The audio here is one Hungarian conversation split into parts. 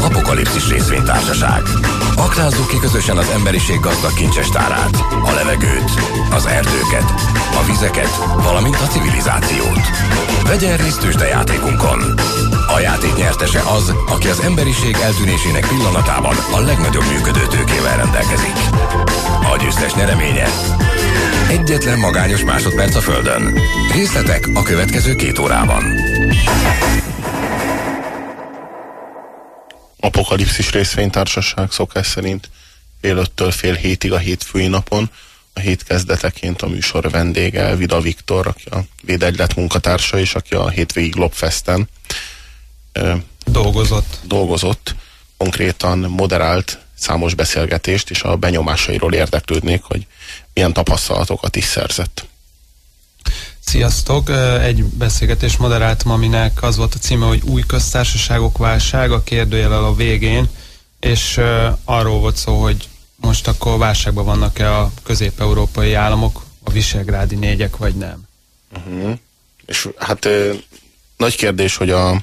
Apokalipszis részvénytársaság. Aknázzuk ki közösen az emberiség gazdag kincsestárát, a levegőt, az erdőket, a vizeket, valamint a civilizációt. Vegyen részt játékunkon. A játék nyertese az, aki az emberiség eltűnésének pillanatában a legnagyobb működő tőkével rendelkezik. A győztes nyereménye Egyetlen magányos másodperc a Földön. Részletek a következő két órában. Apokalipszis részvénytársaság szokás szerint fél öttől fél hétig a hétfői napon. A hét kezdeteként a műsor vendége Vida Viktor, aki a Védegylet munkatársa, és aki a hétvégi Globfesten dolgozott. dolgozott. Konkrétan moderált számos beszélgetést, és a benyomásairól érdeklődnék, hogy milyen tapasztalatokat is szerzett. Sziasztok! Egy beszélgetés moderáltam, aminek az volt a címe, hogy új köztársaságok válság, a kérdőjelel a végén, és arról volt szó, hogy most akkor válságban vannak-e a közép-európai államok, a visegrádi négyek, vagy nem. Uh-huh. És hát nagy kérdés, hogy a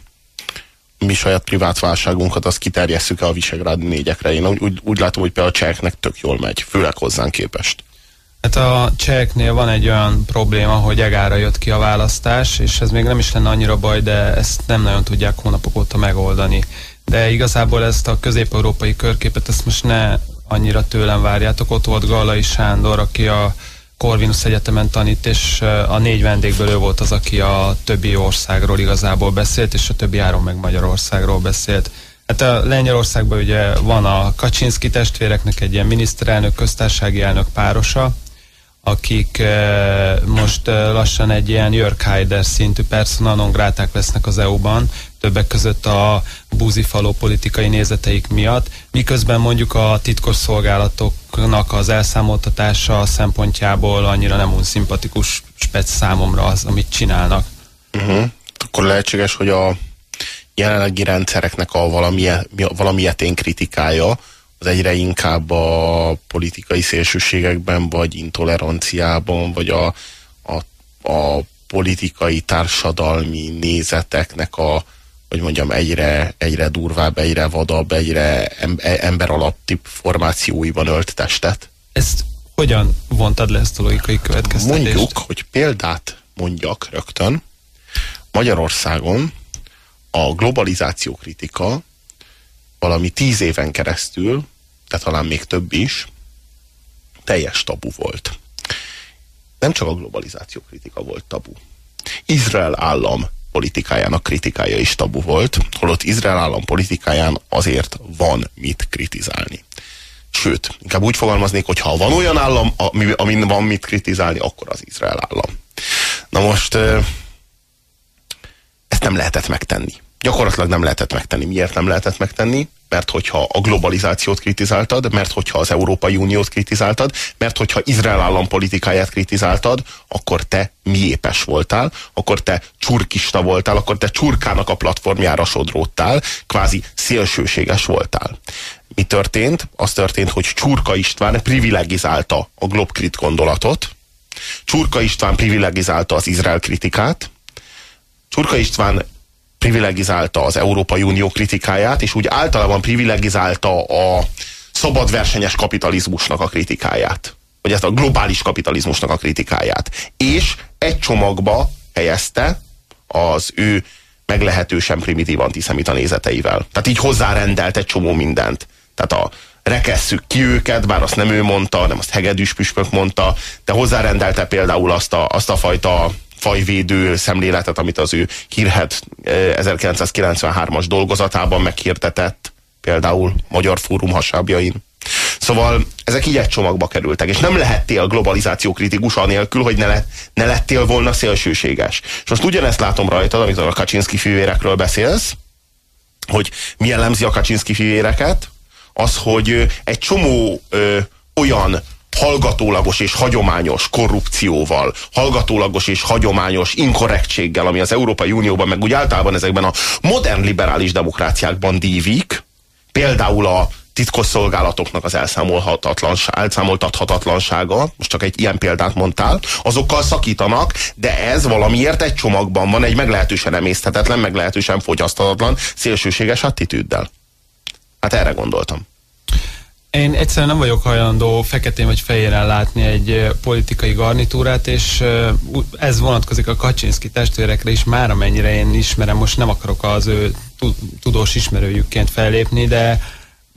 mi saját privát válságunkat azt kiterjesszük-e a visegrádi négyekre. Én úgy, úgy látom, hogy például a cseheknek tök jól megy, főleg hozzánk képest. Hát a cseheknél van egy olyan probléma, hogy egára jött ki a választás, és ez még nem is lenne annyira baj, de ezt nem nagyon tudják hónapok óta megoldani. De igazából ezt a közép-európai körképet, ezt most ne annyira tőlem várjátok. Ott volt Gallai Sándor, aki a Corvinus Egyetemen tanít, és a négy vendégből ő volt az, aki a többi országról igazából beszélt, és a többi áron meg Magyarországról beszélt. Hát a Lengyelországban ugye van a Kaczynski testvéreknek egy ilyen miniszterelnök, köztársasági elnök párosa, akik most lassan egy ilyen Jörg Haider szintű persona non lesznek az EU-ban, többek között a búzifaló politikai nézeteik miatt, miközben mondjuk a titkos szolgálatoknak az elszámoltatása szempontjából annyira nem úgy szimpatikus spec számomra az, amit csinálnak. Uh-huh. Akkor lehetséges, hogy a jelenlegi rendszereknek a valamilyen, valamilyetén kritikája, az egyre inkább a politikai szélsőségekben, vagy intoleranciában, vagy a, a, a politikai társadalmi nézeteknek a, hogy mondjam, egyre, egyre durvább, egyre vadabb, egyre ember alatti formációiban ölt testet. Ezt hogyan vontad le ezt a logikai következtetést? Mondjuk, hogy példát mondjak rögtön, Magyarországon a globalizáció kritika valami tíz éven keresztül, de talán még több is, teljes tabu volt. Nem csak a globalizáció kritika volt tabu. Izrael állam politikájának kritikája is tabu volt, holott Izrael állam politikáján azért van mit kritizálni. Sőt, inkább úgy fogalmaznék, hogy ha van olyan állam, ami, amin van mit kritizálni, akkor az Izrael állam. Na most ezt nem lehetett megtenni. Gyakorlatilag nem lehetett megtenni. Miért nem lehetett megtenni? Mert hogyha a globalizációt kritizáltad, mert hogyha az Európai Uniót kritizáltad, mert hogyha Izrael állam politikáját kritizáltad, akkor te miépes voltál, akkor te csurkista voltál, akkor te csurkának a platformjára sodródtál, kvázi szélsőséges voltál. Mi történt? Az történt, hogy Csurka István privilegizálta a globkrit gondolatot, Csurka István privilegizálta az Izrael kritikát, Csurka István privilegizálta az Európai Unió kritikáját, és úgy általában privilegizálta a szabad versenyes kapitalizmusnak a kritikáját. Vagy ezt a globális kapitalizmusnak a kritikáját. És egy csomagba helyezte az ő meglehetősen primitív antiszemita nézeteivel. Tehát így hozzárendelt egy csomó mindent. Tehát a rekesszük ki őket, bár azt nem ő mondta, nem azt hegedűs püspök mondta, de hozzárendelte például azt a, azt a fajta fajvédő szemléletet, amit az ő hírhet 1993-as eh, dolgozatában meghirdetett, például Magyar Fórum hasábjain. Szóval ezek így egy csomagba kerültek, és nem lehettél globalizáció kritikus anélkül, hogy ne, le, ne lettél volna szélsőséges. És most ugyanezt látom rajtad, amit a Kaczynski fivérekről beszélsz, hogy mi jellemzi a Kaczynski fivéreket, az, hogy egy csomó ö, olyan hallgatólagos és hagyományos korrupcióval, hallgatólagos és hagyományos inkorrektséggel, ami az Európai Unióban, meg úgy általában ezekben a modern liberális demokráciákban dívik, például a titkosszolgálatoknak az elszámoltathatatlansága, most csak egy ilyen példát mondtál, azokkal szakítanak, de ez valamiért egy csomagban van, egy meglehetősen emészthetetlen, meglehetősen fogyasztatlan, szélsőséges attitűddel. Hát erre gondoltam. Én egyszerűen nem vagyok hajlandó feketén vagy fehéren látni egy politikai garnitúrát, és ez vonatkozik a Kaczynszki testvérekre is, már amennyire én ismerem, most nem akarok az ő tudós ismerőjükként fellépni, de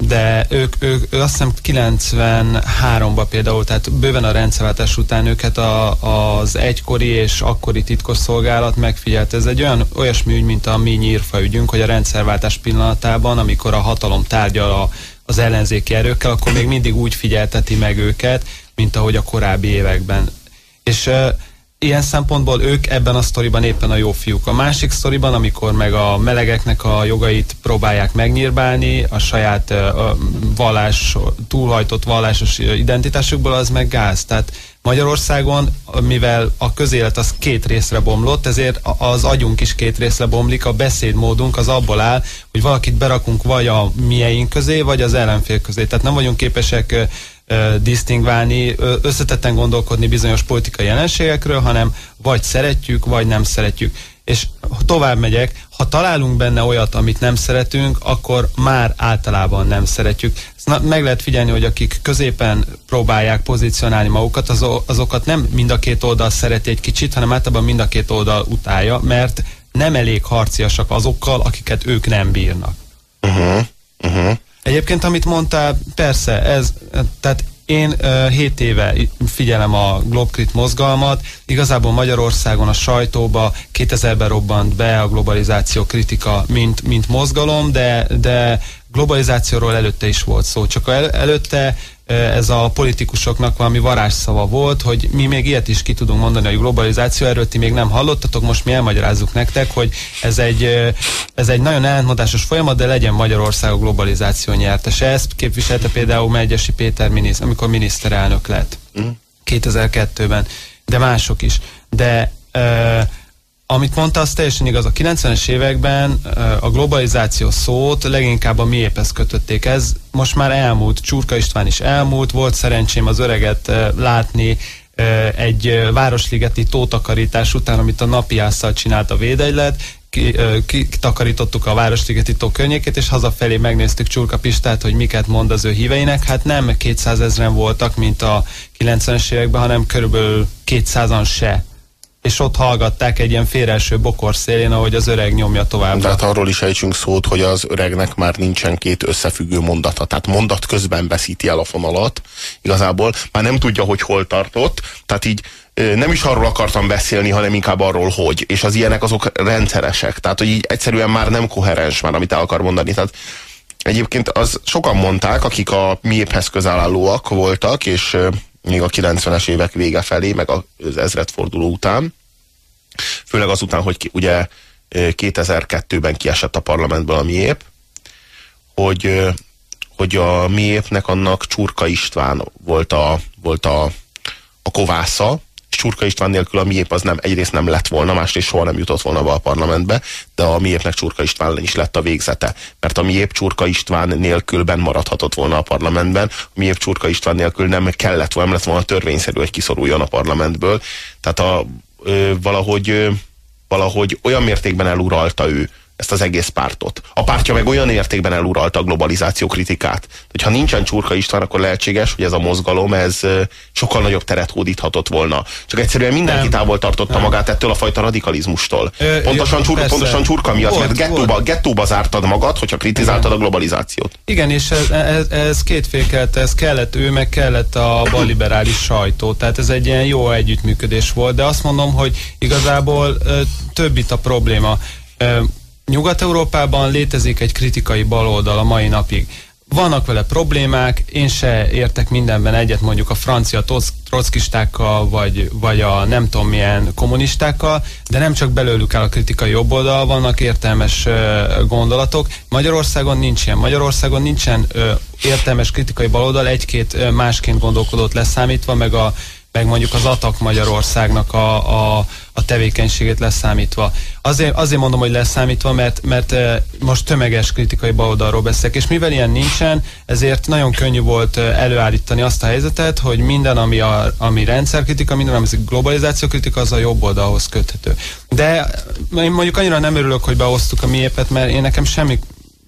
de ők, ők, ők azt hiszem 93-ban például, tehát bőven a rendszerváltás után őket a, az egykori és akkori titkosszolgálat megfigyelt. Ez egy olyan olyasmi ügy, mint a mi nyírfa ügyünk, hogy a rendszerváltás pillanatában, amikor a hatalom tárgyal a, az ellenzéki erőkkel, akkor még mindig úgy figyelteti meg őket, mint ahogy a korábbi években. És uh, ilyen szempontból ők ebben a sztoriban éppen a jó fiúk. A másik sztoriban, amikor meg a melegeknek a jogait próbálják megnyírbálni, a saját a vallás, túlhajtott vallásos identitásukból, az meg gáz. Tehát Magyarországon, mivel a közélet az két részre bomlott, ezért az agyunk is két részre bomlik, a beszédmódunk az abból áll, hogy valakit berakunk vagy a mieink közé, vagy az ellenfél közé. Tehát nem vagyunk képesek disztingválni, összetetten gondolkodni bizonyos politikai jelenségekről, hanem vagy szeretjük, vagy nem szeretjük. És tovább megyek, ha találunk benne olyat, amit nem szeretünk, akkor már általában nem szeretjük. Ezt meg lehet figyelni, hogy akik középen próbálják pozícionálni magukat, azokat nem mind a két oldal szereti egy kicsit, hanem általában mind a két oldal utálja, mert nem elég harciasak azokkal, akiket ők nem bírnak. Uh-huh. Uh-huh. Egyébként, amit mondtál, persze, ez, tehát én uh, 7 éve figyelem a Globkrit mozgalmat, igazából Magyarországon a sajtóba 2000-ben robbant be a globalizáció kritika, mint, mint mozgalom, de, de globalizációról előtte is volt szó, csak el, előtte ez a politikusoknak valami varázsszava volt, hogy mi még ilyet is ki tudunk mondani, hogy globalizáció, erről ti még nem hallottatok, most mi elmagyarázzuk nektek, hogy ez egy, ez egy nagyon ellentmondásos folyamat, de legyen Magyarország a globalizáció nyertese. Ezt képviselte például Megyesi Péter, minisz, amikor miniszterelnök lett mm. 2002-ben, de mások is. De amit mondta, az teljesen igaz. A 90-es években a globalizáció szót leginkább a miéphez kötötték. Ez most már elmúlt. Csurka István is elmúlt. Volt szerencsém az öreget látni egy városligeti tótakarítás után, amit a napiásszal csinált a védegylet, kitakarítottuk ki, a Városligeti tó környékét, és hazafelé megnéztük Csurka Pistát, hogy miket mond az ő híveinek. Hát nem 200 ezeren voltak, mint a 90-es években, hanem körülbelül 200-an se és ott hallgatták egy ilyen félreeső bokor szélén, ahogy az öreg nyomja tovább. De hát arról is ejtsünk szót, hogy az öregnek már nincsen két összefüggő mondata, tehát mondat közben veszíti el a fonalat, igazából már nem tudja, hogy hol tartott, tehát így nem is arról akartam beszélni, hanem inkább arról, hogy. És az ilyenek azok rendszeresek. Tehát, hogy így egyszerűen már nem koherens már, amit el akar mondani. Tehát egyébként az sokan mondták, akik a miéphez közállóak voltak, és még a 90-es évek vége felé, meg az ezredforduló után, főleg azután, hogy ki, ugye 2002-ben kiesett a parlamentből a miép, hogy, hogy a miépnek annak Csurka István volt a, volt a, a kovásza, Csurka István nélkül a miép az nem, egyrészt nem lett volna, másrészt soha nem jutott volna be a parlamentbe, de a miépnek Csurka István is lett a végzete. Mert a miép Csurka István nélkül ben maradhatott volna a parlamentben, a miép Csurka István nélkül nem kellett volna, nem lett volna törvényszerű, hogy kiszoruljon a parlamentből. Tehát a, ö, valahogy, ö, valahogy olyan mértékben eluralta ő ezt az egész pártot. A pártja meg olyan értékben eluralta a globalizáció kritikát, hogy ha nincsen Csurka István, akkor lehetséges, hogy ez a mozgalom ez sokkal nagyobb teret hódíthatott volna. Csak egyszerűen mindenki nem. távol tartotta nem. magát ettől a fajta radikalizmustól. Ö, pontosan, jó, csur, pontosan Csurka miatt, volt, mert gettóba, gettóba zártad magad, hogyha kritizáltad Igen. a globalizációt. Igen, és ez, ez, ez kétfékelt, ez kellett ő, meg kellett a balliberális sajtó. Tehát ez egy ilyen jó együttműködés volt, de azt mondom, hogy igazából több itt a probléma Nyugat-Európában létezik egy kritikai baloldal a mai napig. Vannak vele problémák, én se értek mindenben egyet mondjuk a francia trockistákkal, vagy, vagy a nem tudom milyen kommunistákkal, de nem csak belőlük áll a kritikai jobboldal, vannak értelmes uh, gondolatok. Magyarországon nincs ilyen. Magyarországon nincsen uh, értelmes kritikai baloldal, egy-két uh, másként gondolkodott leszámítva, meg a meg mondjuk az ATAK Magyarországnak a, a, a tevékenységét leszámítva. Azért, azért mondom, hogy leszámítva, mert, mert most tömeges kritikai baloldalról beszélek, és mivel ilyen nincsen, ezért nagyon könnyű volt előállítani azt a helyzetet, hogy minden, ami, a, ami rendszerkritika, minden, ami globalizáció kritika, az a jobb oldalhoz köthető. De én mondjuk annyira nem örülök, hogy behoztuk a miépet, mert én nekem semmi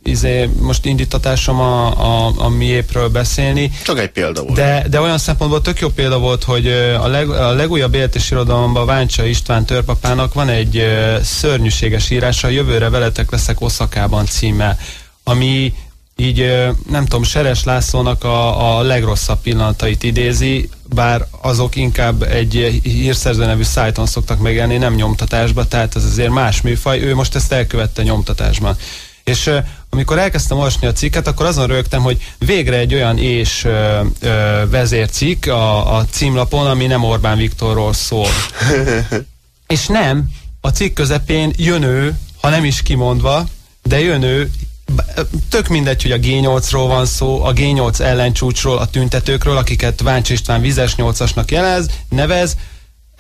izé, most indítatásom a, a, a miépről beszélni. Csak egy példa volt. De, de olyan szempontból tök jó példa volt, hogy a, leg, a legújabb életes irodalomban Váncsa István törpapának van egy szörnyűséges írása, jövőre veletek leszek Oszakában címe, ami így nem tudom, Seres Lászlónak a, a legrosszabb pillanatait idézi, bár azok inkább egy hírszerző nevű szájton szoktak megjelenni, nem nyomtatásba, tehát ez azért más műfaj, ő most ezt elkövette nyomtatásban. És amikor elkezdtem olvasni a cikket, akkor azon rögtem, hogy végre egy olyan és ö, ö, vezércikk a, a címlapon, ami nem Orbán Viktorról szól. és nem, a cikk közepén jön ő, ha nem is kimondva, de jön ő, tök mindegy, hogy a G8-ról van szó, a G8 ellencsúcsról, a tüntetőkről, akiket Váncs István vizes nyolcasnak jelez, nevez,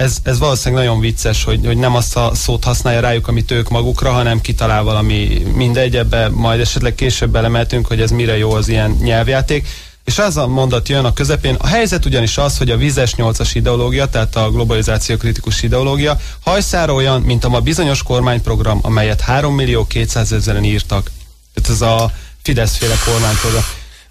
ez, ez valószínűleg nagyon vicces, hogy, hogy nem azt a szót használja rájuk, amit ők magukra, hanem kitalál valami mindegy, ebbe majd esetleg később belemeltünk, hogy ez mire jó az ilyen nyelvjáték. És az a mondat jön a közepén. A helyzet ugyanis az, hogy a vizes nyolcas ideológia, tehát a globalizáció kritikus ideológia hajszára olyan, mint a ma bizonyos kormányprogram, amelyet 3 millió 200 ezeren írtak. Tehát ez a Fidesz-féle kormányprogram.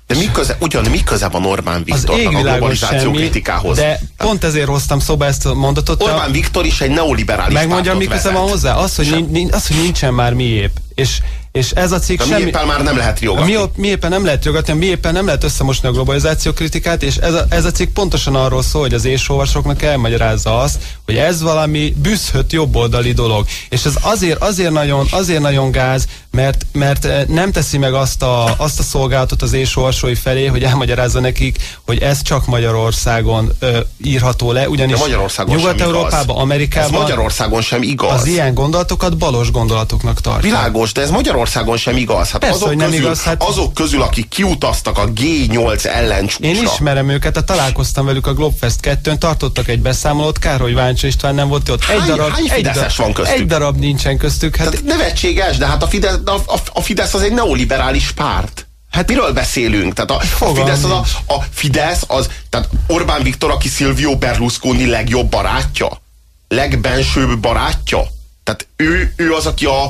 De mi köze, ugyan mi köze van Orbán Viktornak a globalizáció semmi, kritikához? De pont ezért hoztam szóba ezt a mondatot. Orbán a... Viktor is egy neoliberális Megmondjam, mi köze van hozzá? Az, hogy, ja. az, hogy nincsen már miép. És és ez a cikk semmi... éppen már nem lehet jogatni. Mi, mi éppen nem lehet jogatni, mi éppen nem lehet összemosni a globalizáció kritikát, és ez a, ez a cikk pontosan arról szól, hogy az ésolvasoknak elmagyarázza azt, hogy ez valami büszhött jobboldali dolog. És ez azért, azért, nagyon, azért nagyon gáz, mert, mert eh, nem teszi meg azt a, azt a szolgálatot az ésolvasói felé, hogy elmagyarázza nekik, hogy ez csak Magyarországon ö, írható le, ugyanis Nyugat-Európában, Amerikában ez Magyarországon sem igaz. Az ilyen gondolatokat balos gondolatoknak tartja. Világos, de ez Magyarországon sem igaz. Hát Persze, azok, hogy nem közül, igaz, hát... azok közül, akik kiutaztak a G8 ellencsúcsra. Én ismerem őket, a találkoztam velük a Globfest 2-n, tartottak egy beszámolót, Károly Váncsa István nem volt ott. Egy darab, hány egy, darab, van köztük? egy darab nincsen köztük. Hát... Tehát nevetséges, de hát a Fidesz, a, a, a Fidesz az egy neoliberális párt. Hát miről beszélünk? Tehát a, a Fidesz az, a, a Fidesz az, tehát Orbán Viktor, aki Silvio Berlusconi legjobb barátja, legbensőbb barátja. Tehát ő, ő az, aki a,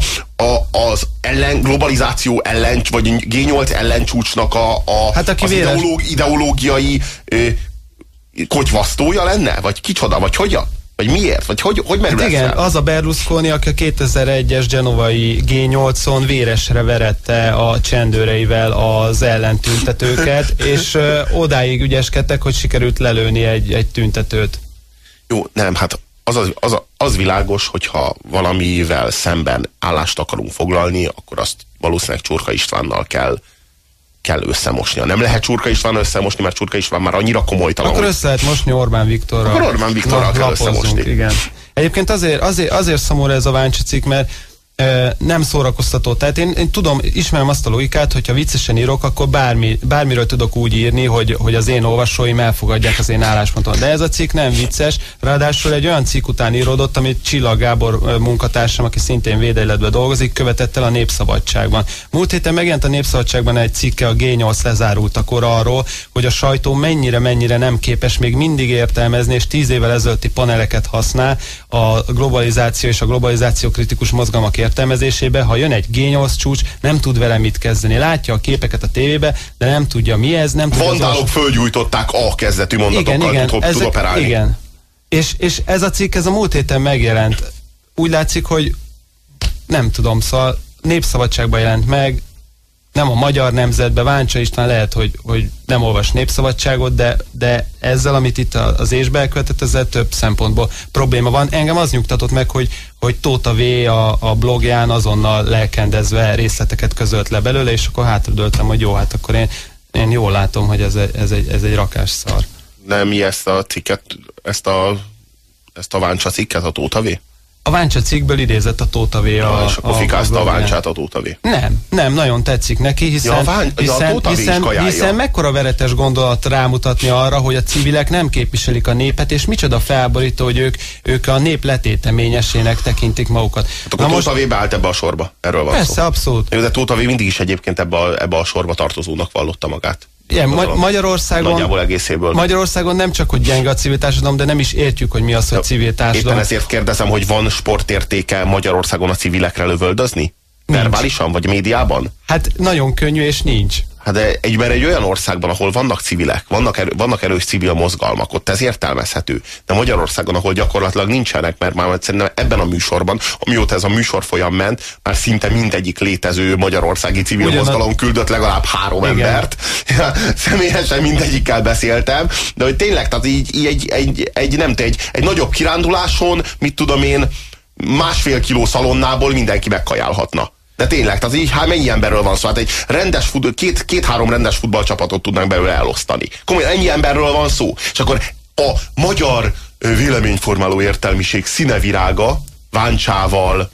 a, az ellen, globalizáció ellen, vagy G8 ellencsúcsnak a, a, hát aki az ideológ, ideológiai ö, kotyvasztója lenne? Vagy kicsoda? Vagy hogyan? Vagy miért? Vagy hogy, hogy merül hát igen, fel? az a Berlusconi, aki a 2001-es genovai G8-on véresre verette a csendőreivel az ellentüntetőket, és ö, odáig ügyeskedtek, hogy sikerült lelőni egy, egy tüntetőt. Jó, nem, hát az, az, az, az világos, hogyha valamivel szemben állást akarunk foglalni, akkor azt valószínűleg Csurka Istvánnal kell kell összemosnia. Nem lehet Csurka István összemosni, mert Csurka István már annyira komolytalan. Akkor össze lehet mosni Orbán Viktorral. Akkor Orbán Viktorral kell összemosni. Igen. Egyébként azért, azért, azért szomorú ez a Váncsi cikk, mert nem szórakoztató. Tehát én, én tudom, ismerem azt a logikát, hogyha viccesen írok, akkor bármi, bármiről tudok úgy írni, hogy, hogy az én olvasóim elfogadják az én álláspontot. De ez a cikk nem vicces, ráadásul egy olyan cikk után íródott, amit Csillag Gábor munkatársam, aki szintén védeletben dolgozik, követett el a Népszabadságban. Múlt héten megjelent a Népszabadságban egy cikke a G8 lezárultakor arról, hogy a sajtó mennyire-mennyire nem képes még mindig értelmezni, és tíz évvel ezelőtti paneleket használ a globalizáció és a globalizáció kritikus mozgalmak értelmezésébe, ha jön egy G8 csúcs, nem tud vele mit kezdeni. Látja a képeket a tévébe, de nem tudja mi ez, nem tudja. Vandálok az... fölgyújtották a kezdetű mondatokkal, igen, igen, tud, ezek, tud operálni. Igen. És, és ez a cikk, ez a múlt héten megjelent. Úgy látszik, hogy nem tudom, szóval népszabadságban jelent meg, nem a magyar nemzetbe, Váncsa István lehet, hogy, hogy nem olvas népszabadságot, de, de ezzel, amit itt az ésbe elkövetett, ezzel több szempontból probléma van. Engem az nyugtatott meg, hogy, hogy Tóta V a, a blogján azonnal lelkendezve részleteket közölt le belőle, és akkor hátradőltem, hogy jó, hát akkor én, én jól látom, hogy ez ez egy, ez egy rakás szar. Nem mi ezt a cikket, ezt a, ezt a Váncsa cikket, a Tóta V? A Váncsa cikkből idézett a Tóta V. A, ja, és akkor a, fikázta a, Váncsát a Tóta V. Nem, nem, nagyon tetszik neki, hiszen, ja, a vány, hiszen, a hiszen, hiszen mekkora veretes gondolat rámutatni arra, hogy a civilek nem képviselik a népet, és micsoda felborító, hogy ők, ők a nép letéteményesének tekintik magukat. Hát akkor Na Tóta most... V beállt ebbe a sorba, erről van Persze, szó. abszolút. De Tóta V mindig is egyébként ebbe a, ebbe a sorba tartozónak vallotta magát. Igen, Ma Magyarországon, nagyjából egészéből. Magyarországon nem csak, hogy gyenge a civil társadalom, de nem is értjük, hogy mi az, hogy civil társadalom. Éppen ezért kérdezem, hogy van sportértéke Magyarországon a civilekre lövöldözni? Verbálisan, vagy médiában? Hát nagyon könnyű, és nincs. Hát de egyben egy olyan országban, ahol vannak civilek, vannak, erő, vannak erős civil mozgalmak, ott ez értelmezhető. De Magyarországon, ahol gyakorlatilag nincsenek, mert már szerintem ebben a műsorban, amióta ez a műsor folyam ment, már szinte mindegyik létező magyarországi civil Ugyan mozgalom küldött legalább három Igen. embert. Személyesen mindegyikkel beszéltem, de hogy tényleg, tehát így, így egy, egy, egy, nem egy, egy nagyobb kiránduláson, mit tudom én, másfél kiló szalonnából mindenki megkajálhatna. De tényleg, tehát így hát mennyi emberről van szó? Hát egy rendes fut, két, két-három rendes futballcsapatot tudnánk belőle elosztani. Komolyan ennyi emberről van szó. És akkor a magyar véleményformáló értelmiség színevirága Váncsával,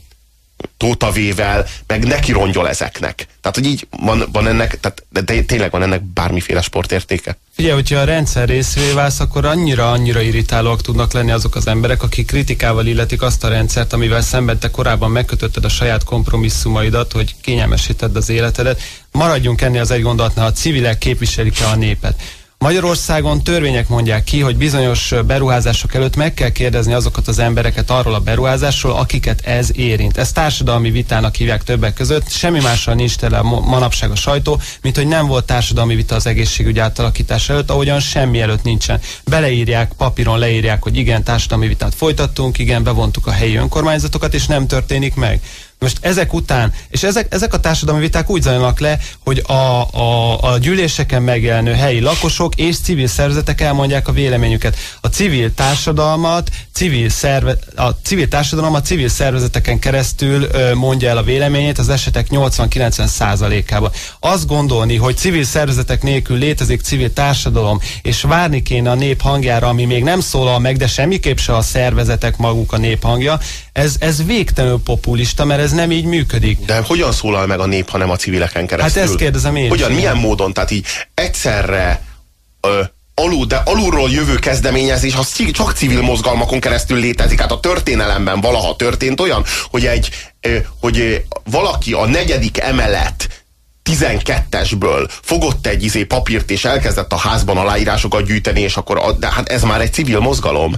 Tóta Vével, meg neki rongyol ezeknek. Tehát, hogy így van, van ennek, tehát, de tényleg van ennek bármiféle sportértéke? Figyelj, hogyha a rendszer részévé válsz, akkor annyira-annyira irritálóak tudnak lenni azok az emberek, akik kritikával illetik azt a rendszert, amivel szemben te korábban megkötötted a saját kompromisszumaidat, hogy kényelmesíted az életedet. Maradjunk ennél az egy gondolatnál, a civilek képviselik-e a népet. Magyarországon törvények mondják ki, hogy bizonyos beruházások előtt meg kell kérdezni azokat az embereket arról a beruházásról, akiket ez érint. Ez társadalmi vitának hívják többek között. Semmi mással nincs tele manapság a sajtó, mint hogy nem volt társadalmi vita az egészségügy átalakítás előtt, ahogyan semmi előtt nincsen. Beleírják, papíron leírják, hogy igen, társadalmi vitát folytattunk, igen, bevontuk a helyi önkormányzatokat, és nem történik meg. Most ezek után, és ezek, ezek a társadalmi viták úgy zajlanak le, hogy a, a, a gyűléseken megjelenő helyi lakosok és civil szervezetek elmondják a véleményüket. A civil társadalmat, civil szerve, a civil társadalom a civil szervezeteken keresztül ö, mondja el a véleményét az esetek 80-90 százalékában. Azt gondolni, hogy civil szervezetek nélkül létezik civil társadalom, és várni kéne a nép hangjára, ami még nem szólal meg, de semmiképp se a szervezetek maguk a nép hangja, ez, ez végtelenül populista, mert ez nem így működik. De hogyan szólal meg a nép, ha nem a civileken keresztül? Hát ezt kérdezem én. Hogyan, milyen módon? Tehát így egyszerre ö, alul, de alulról jövő kezdeményezés, az csak civil mozgalmakon keresztül létezik. Hát a történelemben valaha történt olyan, hogy egy, hogy valaki a negyedik emelet 12-esből fogott egy izé papírt, és elkezdett a házban aláírásokat gyűjteni, és akkor, de hát ez már egy civil mozgalom.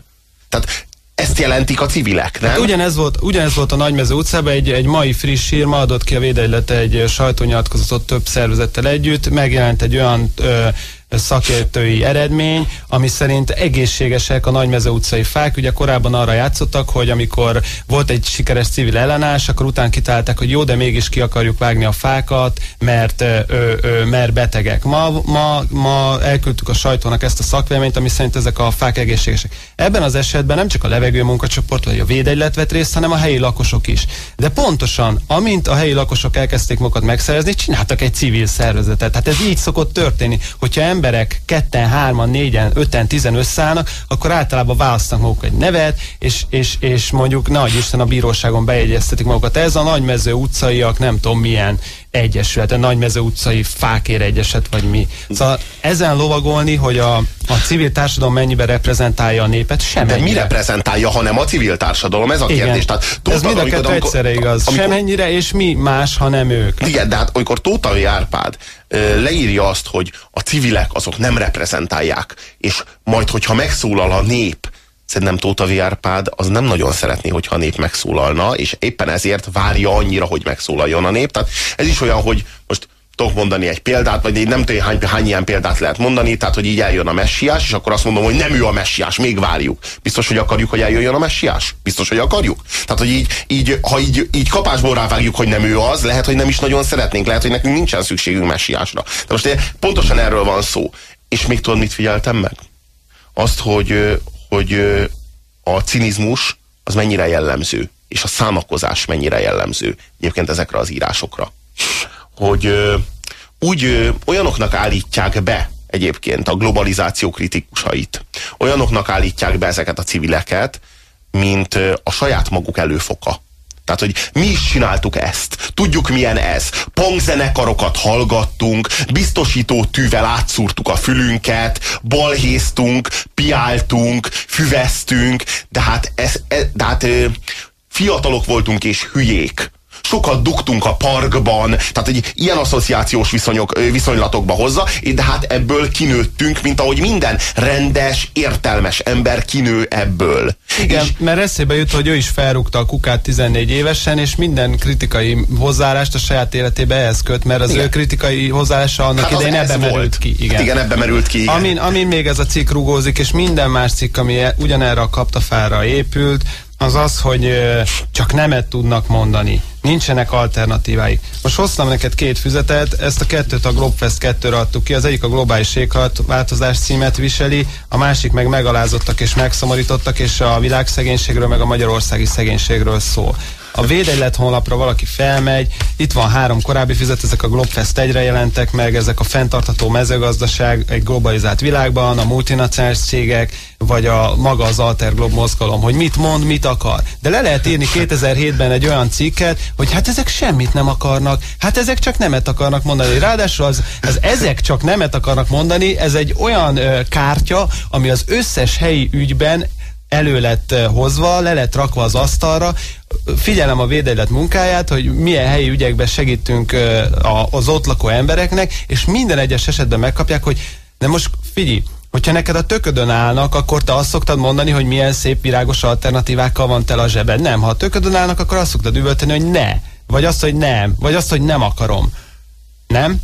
Tehát ezt jelentik a civilek, nem? Hát ugyanez, volt, ugyanez volt a Nagymező utcában, egy, egy mai friss írma adott ki a védelete egy sajtónyilatkozatot több szervezettel együtt, megjelent egy olyan ö, szakértői eredmény, ami szerint egészségesek a Nagymeze utcai fák. Ugye korábban arra játszottak, hogy amikor volt egy sikeres civil ellenállás, akkor után kitalálták, hogy jó, de mégis ki akarjuk vágni a fákat, mert, ö, ö, mert betegek. Ma, ma, ma elküldtük a sajtónak ezt a szakvéleményt, ami szerint ezek a fák egészségesek. Ebben az esetben nem csak a levegő munkacsoport vagy a védegylet vett részt, hanem a helyi lakosok is. De pontosan, amint a helyi lakosok elkezdték magukat megszerezni, csináltak egy civil szervezetet. Hát ez így szokott történni. Hogyha emberek ketten, hárman, négyen, öten, tizen összeállnak, akkor általában választanak maguk egy nevet, és, és, és mondjuk nagy Isten a bíróságon bejegyeztetik magukat. Ez a nagymező utcaiak, nem tudom milyen egyesület, a Nagymező utcai fákér egyeset, vagy mi. Szóval ezen lovagolni, hogy a, a civil társadalom mennyiben reprezentálja a népet, sem. De mi reprezentálja, hanem a civil társadalom? Ez a Igen. kérdés. Tehát, Ez mind a kettő egyszerre igaz. Amikor, Semennyire, és mi más, ha nem ők. Igen, de hát amikor Tótai Árpád leírja azt, hogy a civilek azok nem reprezentálják, és majd, hogyha megszólal a nép, szerintem Tóta Árpád az nem nagyon szeretné, hogyha a nép megszólalna, és éppen ezért várja annyira, hogy megszólaljon a nép. Tehát ez is olyan, hogy most tudok mondani egy példát, vagy nem tudom, hány, hány ilyen példát lehet mondani, tehát, hogy így eljön a messiás, és akkor azt mondom, hogy nem ő a messiás, még várjuk. Biztos, hogy akarjuk, hogy eljöjjön a messiás? Biztos, hogy akarjuk? Tehát, hogy így, így ha így, így kapásból rávágjuk, hogy nem ő az, lehet, hogy nem is nagyon szeretnénk, lehet, hogy nekünk nincsen szükségünk messiásra. De most pontosan erről van szó. És még tudod, mit figyeltem meg? Azt, hogy, hogy a cinizmus az mennyire jellemző, és a számakozás mennyire jellemző egyébként ezekre az írásokra. Hogy úgy olyanoknak állítják be egyébként a globalizáció kritikusait, olyanoknak állítják be ezeket a civileket, mint a saját maguk előfoka. Tehát, hogy mi is csináltuk ezt. Tudjuk, milyen ez. Pongzenekarokat hallgattunk, biztosító tűvel átszúrtuk a fülünket, balhéztunk, piáltunk, füvesztünk, de hát, ez, ez, de hát fiatalok voltunk és hülyék sokat dugtunk a parkban, tehát egy ilyen asszociációs viszonyok, viszonylatokba hozza, de hát ebből kinőttünk, mint ahogy minden rendes, értelmes ember kinő ebből. Igen, és... mert eszébe jut, hogy ő is felrúgta a kukát 14 évesen, és minden kritikai hozzáállást a saját életébe ehhez köt, mert az igen. ő kritikai hozzáállása annak hát idején ebbe volt. merült ki. Igen. Hát igen, ebbe merült ki. Igen. Amin, amin még ez a cikk rugózik, és minden más cikk, ami e- ugyanerre a kaptafára épült, az az, hogy csak nemet tudnak mondani. Nincsenek alternatíváik. Most hoztam neked két füzetet, ezt a kettőt a Globfest 2-re adtuk ki, az egyik a globális változás címet viseli, a másik meg megalázottak és megszomorítottak, és a világszegénységről, meg a magyarországi szegénységről szól a Védegylet honlapra valaki felmegy, itt van három korábbi fizet, ezek a Globfest egyre jelentek meg, ezek a fenntartható mezőgazdaság egy globalizált világban, a multinacionális cégek, vagy a maga az Alter Glob mozgalom, hogy mit mond, mit akar. De le lehet írni 2007-ben egy olyan cikket, hogy hát ezek semmit nem akarnak, hát ezek csak nemet akarnak mondani. Ráadásul az, az ezek csak nemet akarnak mondani, ez egy olyan ö, kártya, ami az összes helyi ügyben elő lett hozva, le lett rakva az asztalra, figyelem a védelet munkáját, hogy milyen helyi ügyekben segítünk az ott lakó embereknek, és minden egyes esetben megkapják, hogy de most figyelj, hogyha neked a töködön állnak, akkor te azt szoktad mondani, hogy milyen szép virágos alternatívákkal van tel a zsebed. Nem, ha a töködön állnak, akkor azt szoktad üvölteni, hogy ne. Vagy azt, hogy nem. Vagy azt, hogy nem akarom. Nem?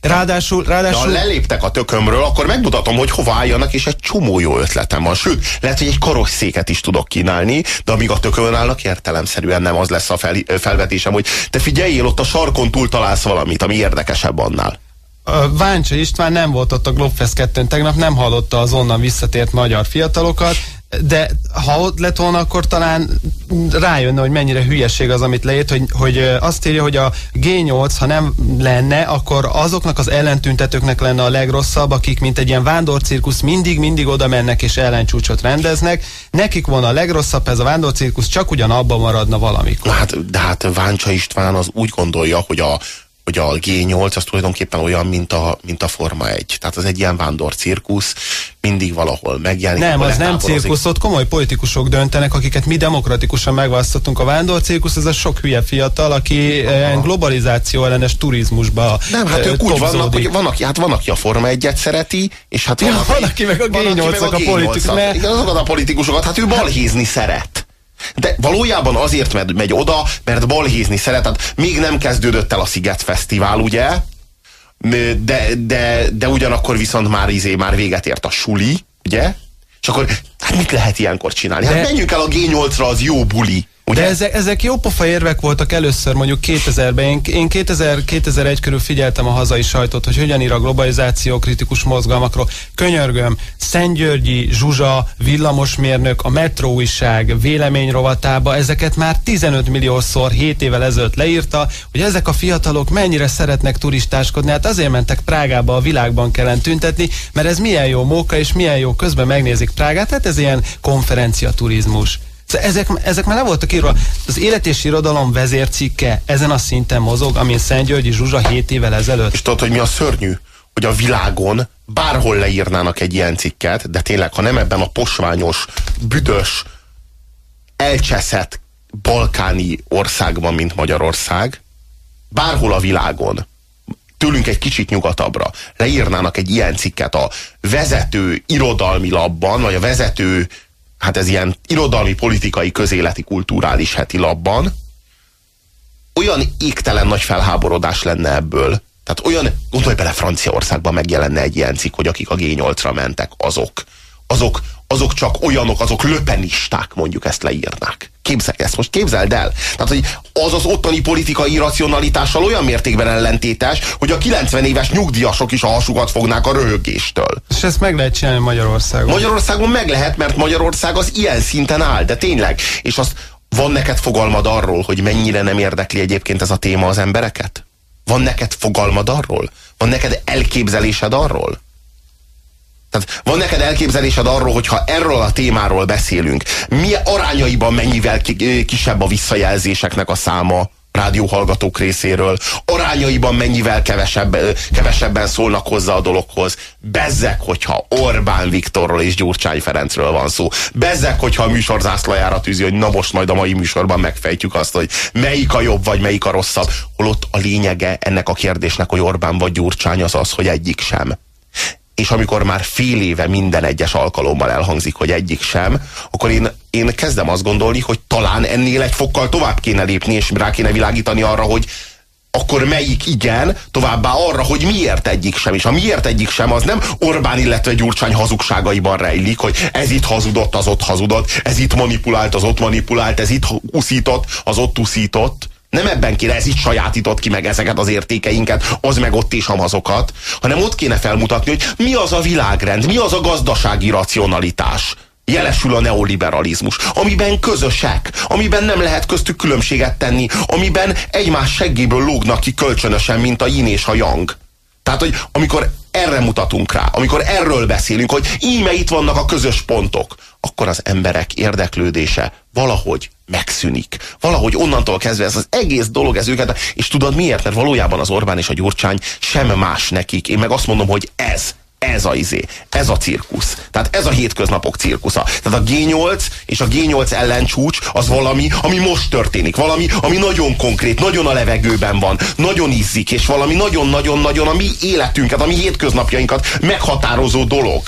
Ráadásul, ráadásul... De ha leléptek a tökömről, akkor megmutatom, hogy hova álljanak, és egy csomó jó ötletem van. Sőt, lehet, hogy egy karosszéket is tudok kínálni, de amíg a tökömön állnak, értelemszerűen nem az lesz a fel, felvetésem, hogy te figyeljél, ott a sarkon túl találsz valamit, ami érdekesebb annál. Váncsa István nem volt ott a Globfest 2 tegnap, nem hallotta az onnan visszatért magyar fiatalokat, de ha ott lett volna, akkor talán rájönne, hogy mennyire hülyeség az, amit leírt, hogy, hogy azt írja, hogy a G8, ha nem lenne, akkor azoknak az ellentüntetőknek lenne a legrosszabb, akik mint egy ilyen vándorcirkusz mindig-mindig oda mennek és ellencsúcsot rendeznek. Nekik volna a legrosszabb ez a vándorcirkusz, csak ugyan abban maradna valamikor. Hát, de hát Váncsa István az úgy gondolja, hogy a hogy a G8 az tulajdonképpen olyan, mint a, mint a Forma 1. Tehát az egy ilyen vándor cirkusz, mindig valahol megjelenik. Nem, az nem cirkusz, ott komoly politikusok döntenek, akiket mi demokratikusan megválasztottunk. A vándor cirkusz, ez a sok hülye fiatal, aki Aha. globalizáció ellenes turizmusba Nem, hát ők úgy vannak, hogy van, aki, hát van, aki a Forma 1-et szereti, és hát van, ja, aki, van, aki meg a G8-ak a, a politikusok. Igen, azokat a politikusokat, hát ő balhézni szeret. De valójában azért megy, megy oda, mert balhézni szeret. Tehát még nem kezdődött el a Sziget Fesztivál, ugye? De, de, de ugyanakkor viszont már izé, már véget ért a suli, ugye? És akkor hát mit lehet ilyenkor csinálni? Hát de... menjünk el a G8-ra, az jó buli. Ugye? De ezek, ezek jó pofa érvek voltak először mondjuk 2000-ben. Én, én 2000, 2001 körül figyeltem a hazai sajtót, hogy hogyan ír a globalizáció kritikus mozgalmakról. Könyörgöm, Szentgyörgyi, Zsuzsa, villamosmérnök, a metróújság véleményrovatába ezeket már 15 milliószor 7 évvel ezelőtt leírta, hogy ezek a fiatalok mennyire szeretnek turistáskodni. Hát azért mentek Prágába a világban kellene tüntetni, mert ez milyen jó móka és milyen jó közben megnézik Prágát, hát ez ilyen konferencia turizmus. Szóval ezek, ezek már nem voltak írva. Az élet és irodalom vezércikke ezen a szinten mozog, amin Szent Györgyi Zsuzsa 7 évvel ezelőtt. És tudod, hogy mi a szörnyű? Hogy a világon bárhol leírnának egy ilyen cikket, de tényleg, ha nem ebben a posványos, büdös, elcseszett balkáni országban, mint Magyarország, bárhol a világon, tőlünk egy kicsit nyugatabbra leírnának egy ilyen cikket a vezető irodalmi labban, vagy a vezető hát ez ilyen irodalmi, politikai, közéleti, kulturális heti labban, olyan égtelen nagy felháborodás lenne ebből. Tehát olyan, gondolj bele, Franciaországban megjelenne egy ilyen cikk, hogy akik a G8-ra mentek, azok, azok, azok csak olyanok, azok löpenisták, mondjuk ezt leírnák. Képzel, ezt most képzeld el. Tehát, hogy az az ottani politikai racionalitással olyan mértékben ellentétes, hogy a 90 éves nyugdíjasok is a hasukat fognák a röhögéstől. És ezt meg lehet csinálni Magyarországon. Magyarországon meg lehet, mert Magyarország az ilyen szinten áll, de tényleg. És azt van neked fogalmad arról, hogy mennyire nem érdekli egyébként ez a téma az embereket? Van neked fogalmad arról? Van neked elképzelésed arról? Tehát van neked elképzelésed arról, hogy ha erről a témáról beszélünk, mi arányaiban mennyivel kisebb a visszajelzéseknek a száma, rádióhallgatók részéről, arányaiban mennyivel kevesebb, kevesebben szólnak hozzá a dologhoz. Bezzek, hogyha Orbán Viktorról és Gyurcsány Ferencről van szó. Bezzek, hogyha a műsor zászlajára tűzi, hogy na most majd a mai műsorban megfejtjük azt, hogy melyik a jobb, vagy melyik a rosszabb. Holott a lényege ennek a kérdésnek, hogy Orbán vagy Gyurcsány az az, hogy egyik sem és amikor már fél éve minden egyes alkalommal elhangzik, hogy egyik sem, akkor én, én kezdem azt gondolni, hogy talán ennél egy fokkal tovább kéne lépni, és rá kéne világítani arra, hogy akkor melyik igen, továbbá arra, hogy miért egyik sem. És a miért egyik sem, az nem Orbán, illetve Gyurcsány hazugságaiban rejlik, hogy ez itt hazudott, az ott hazudott, ez itt manipulált, az ott manipulált, ez itt uszított, az ott uszított, nem ebben kéne, ez itt sajátított ki meg ezeket az értékeinket, az meg ott is hamazokat, hanem ott kéne felmutatni, hogy mi az a világrend, mi az a gazdasági racionalitás. Jelesül a neoliberalizmus, amiben közösek, amiben nem lehet köztük különbséget tenni, amiben egymás seggéből lógnak ki kölcsönösen, mint a yin és a yang. Tehát, hogy amikor erre mutatunk rá, amikor erről beszélünk, hogy íme itt vannak a közös pontok, akkor az emberek érdeklődése valahogy megszűnik. Valahogy onnantól kezdve ez az egész dolog, ez őket, és tudod miért? Mert valójában az Orbán és a Gyurcsány sem más nekik. Én meg azt mondom, hogy ez ez a izé, ez a cirkusz. Tehát ez a hétköznapok cirkusza. Tehát a G8 és a G8 ellencsúcs az valami, ami most történik. Valami, ami nagyon konkrét, nagyon a levegőben van, nagyon izzik, és valami nagyon-nagyon-nagyon a mi életünket, a mi hétköznapjainkat meghatározó dolog.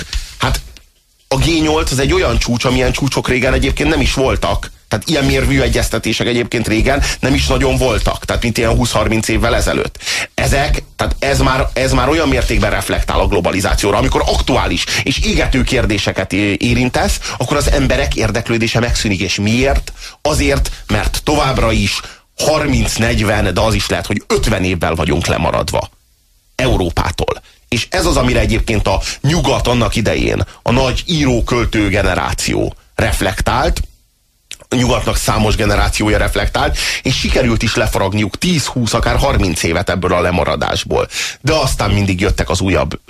A G8 az egy olyan csúcs, amilyen csúcsok régen egyébként nem is voltak. Tehát ilyen mérvű egyeztetések egyébként régen nem is nagyon voltak, tehát mint ilyen 20-30 évvel ezelőtt. Ezek, tehát ez már, ez már olyan mértékben reflektál a globalizációra, amikor aktuális és égető kérdéseket érintesz, akkor az emberek érdeklődése megszűnik. És miért? Azért, mert továbbra is 30-40, de az is lehet, hogy 50 évvel vagyunk lemaradva Európától. És ez az, amire egyébként a nyugat annak idején, a nagy író-költő generáció reflektált, a nyugatnak számos generációja reflektált, és sikerült is lefaragniuk 10-20, akár 30 évet ebből a lemaradásból. De aztán mindig jöttek az újabb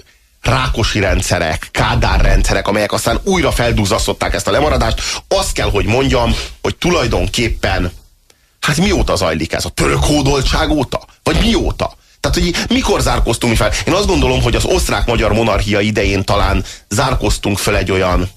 rákosi rendszerek, kádár rendszerek, amelyek aztán újra feldúzasztották ezt a lemaradást. Azt kell, hogy mondjam, hogy tulajdonképpen hát mióta zajlik ez? A török hódoltság óta? Vagy mióta? Tehát, hogy mikor zárkoztunk fel? Én azt gondolom, hogy az osztrák-magyar monarchia idején talán zárkoztunk fel egy olyan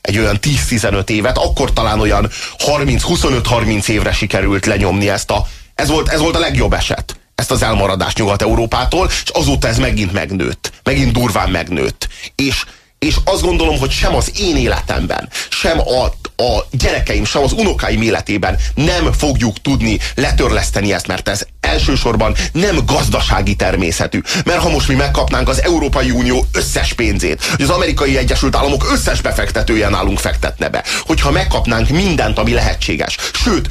egy olyan 10-15 évet, akkor talán olyan 30-25-30 évre sikerült lenyomni ezt a, ez volt, ez volt a legjobb eset ezt az elmaradást Nyugat-Európától, és azóta ez megint megnőtt. Megint durván megnőtt. És, és azt gondolom, hogy sem az én életemben, sem a a gyerekeim, sem az unokáim életében nem fogjuk tudni letörleszteni ezt, mert ez elsősorban nem gazdasági természetű. Mert ha most mi megkapnánk az Európai Unió összes pénzét, hogy az amerikai Egyesült Államok összes befektetője nálunk fektetne be, hogyha megkapnánk mindent, ami lehetséges, sőt,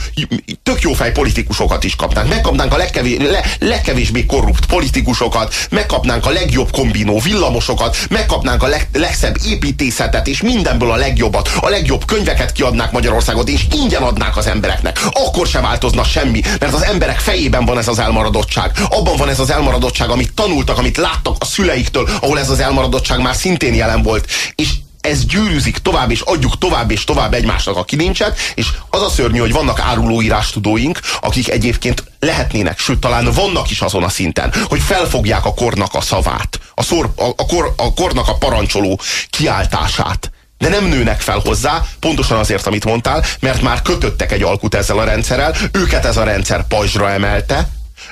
tök jó fej politikusokat is kapnánk, megkapnánk a legkevés, le, legkevésbé korrupt politikusokat, megkapnánk a legjobb kombinó villamosokat, megkapnánk a leg, legszebb építészetet, és mindenből a legjobbat, a legjobb könyveket kiadnák Magyarországot, és ingyen adnák az embereknek. Akkor se változna semmi, mert az emberek fejében van ez az elmaradottság. Abban van ez az elmaradottság, amit tanultak, amit láttak a szüleiktől, ahol ez az elmaradottság már szintén jelen volt. És ez gyűrűzik tovább, és adjuk tovább és tovább egymásnak a kilincset, és az a szörnyű, hogy vannak árulóírás tudóink, akik egyébként lehetnének, sőt talán vannak is azon a szinten, hogy felfogják a kornak a szavát, a, szor, a, a, kor, a kornak a parancsoló kiáltását de nem nőnek fel hozzá, pontosan azért, amit mondtál, mert már kötöttek egy alkut ezzel a rendszerrel, őket ez a rendszer pajzsra emelte,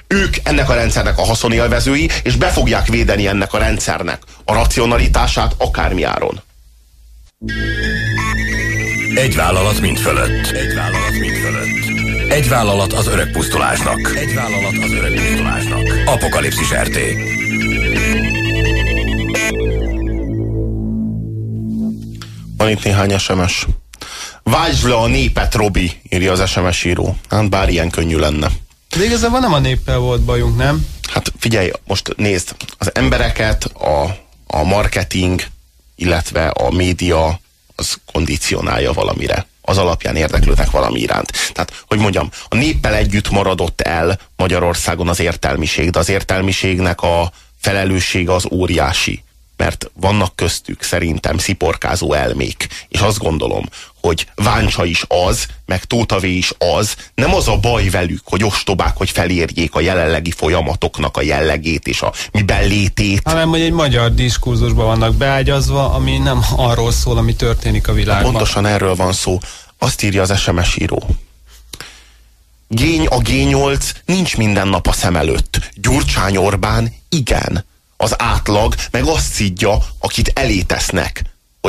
ők ennek a rendszernek a haszonélvezői, és be fogják védeni ennek a rendszernek a racionalitását akármi áron. Egy vállalat mind fölött. Egy vállalat mind fölött. Egy vállalat az öreg pusztulásnak. Egy vállalat az öreg pusztulásnak. Apokalipszis RT. Van itt néhány SMS. Vágyj le a népet, Robi, írja az SMS író. Hát bár ilyen könnyű lenne. De igazából nem a néppel volt bajunk, nem? Hát figyelj, most nézd, az embereket a, a marketing, illetve a média az kondicionálja valamire. Az alapján érdeklődnek valami iránt. Tehát, hogy mondjam, a néppel együtt maradott el Magyarországon az értelmiség, de az értelmiségnek a felelőssége az óriási mert vannak köztük szerintem sziporkázó elmék, és azt gondolom, hogy Váncsa is az, meg Tótavé is az, nem az a baj velük, hogy ostobák, hogy felérjék a jelenlegi folyamatoknak a jellegét és a miben létét. Hanem, hogy egy magyar diskurzusban vannak beágyazva, ami nem arról szól, ami történik a világban. Pontosan erről van szó. Azt írja az SMS író. Gény a G8 nincs minden nap a szem előtt. Gyurcsány Orbán igen. Az átlag meg azt szidja, akit elétesznek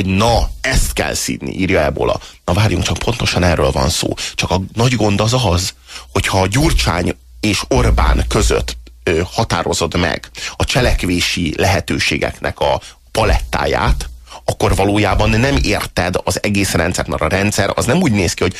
hogy na, ezt kell szidni, írja Ebola. Na várjunk, csak pontosan erről van szó. Csak a nagy gond az az, hogyha a Gyurcsány és Orbán között ö, határozod meg a cselekvési lehetőségeknek a palettáját, akkor valójában nem érted az egész rendszert, mert a rendszer az nem úgy néz ki, hogy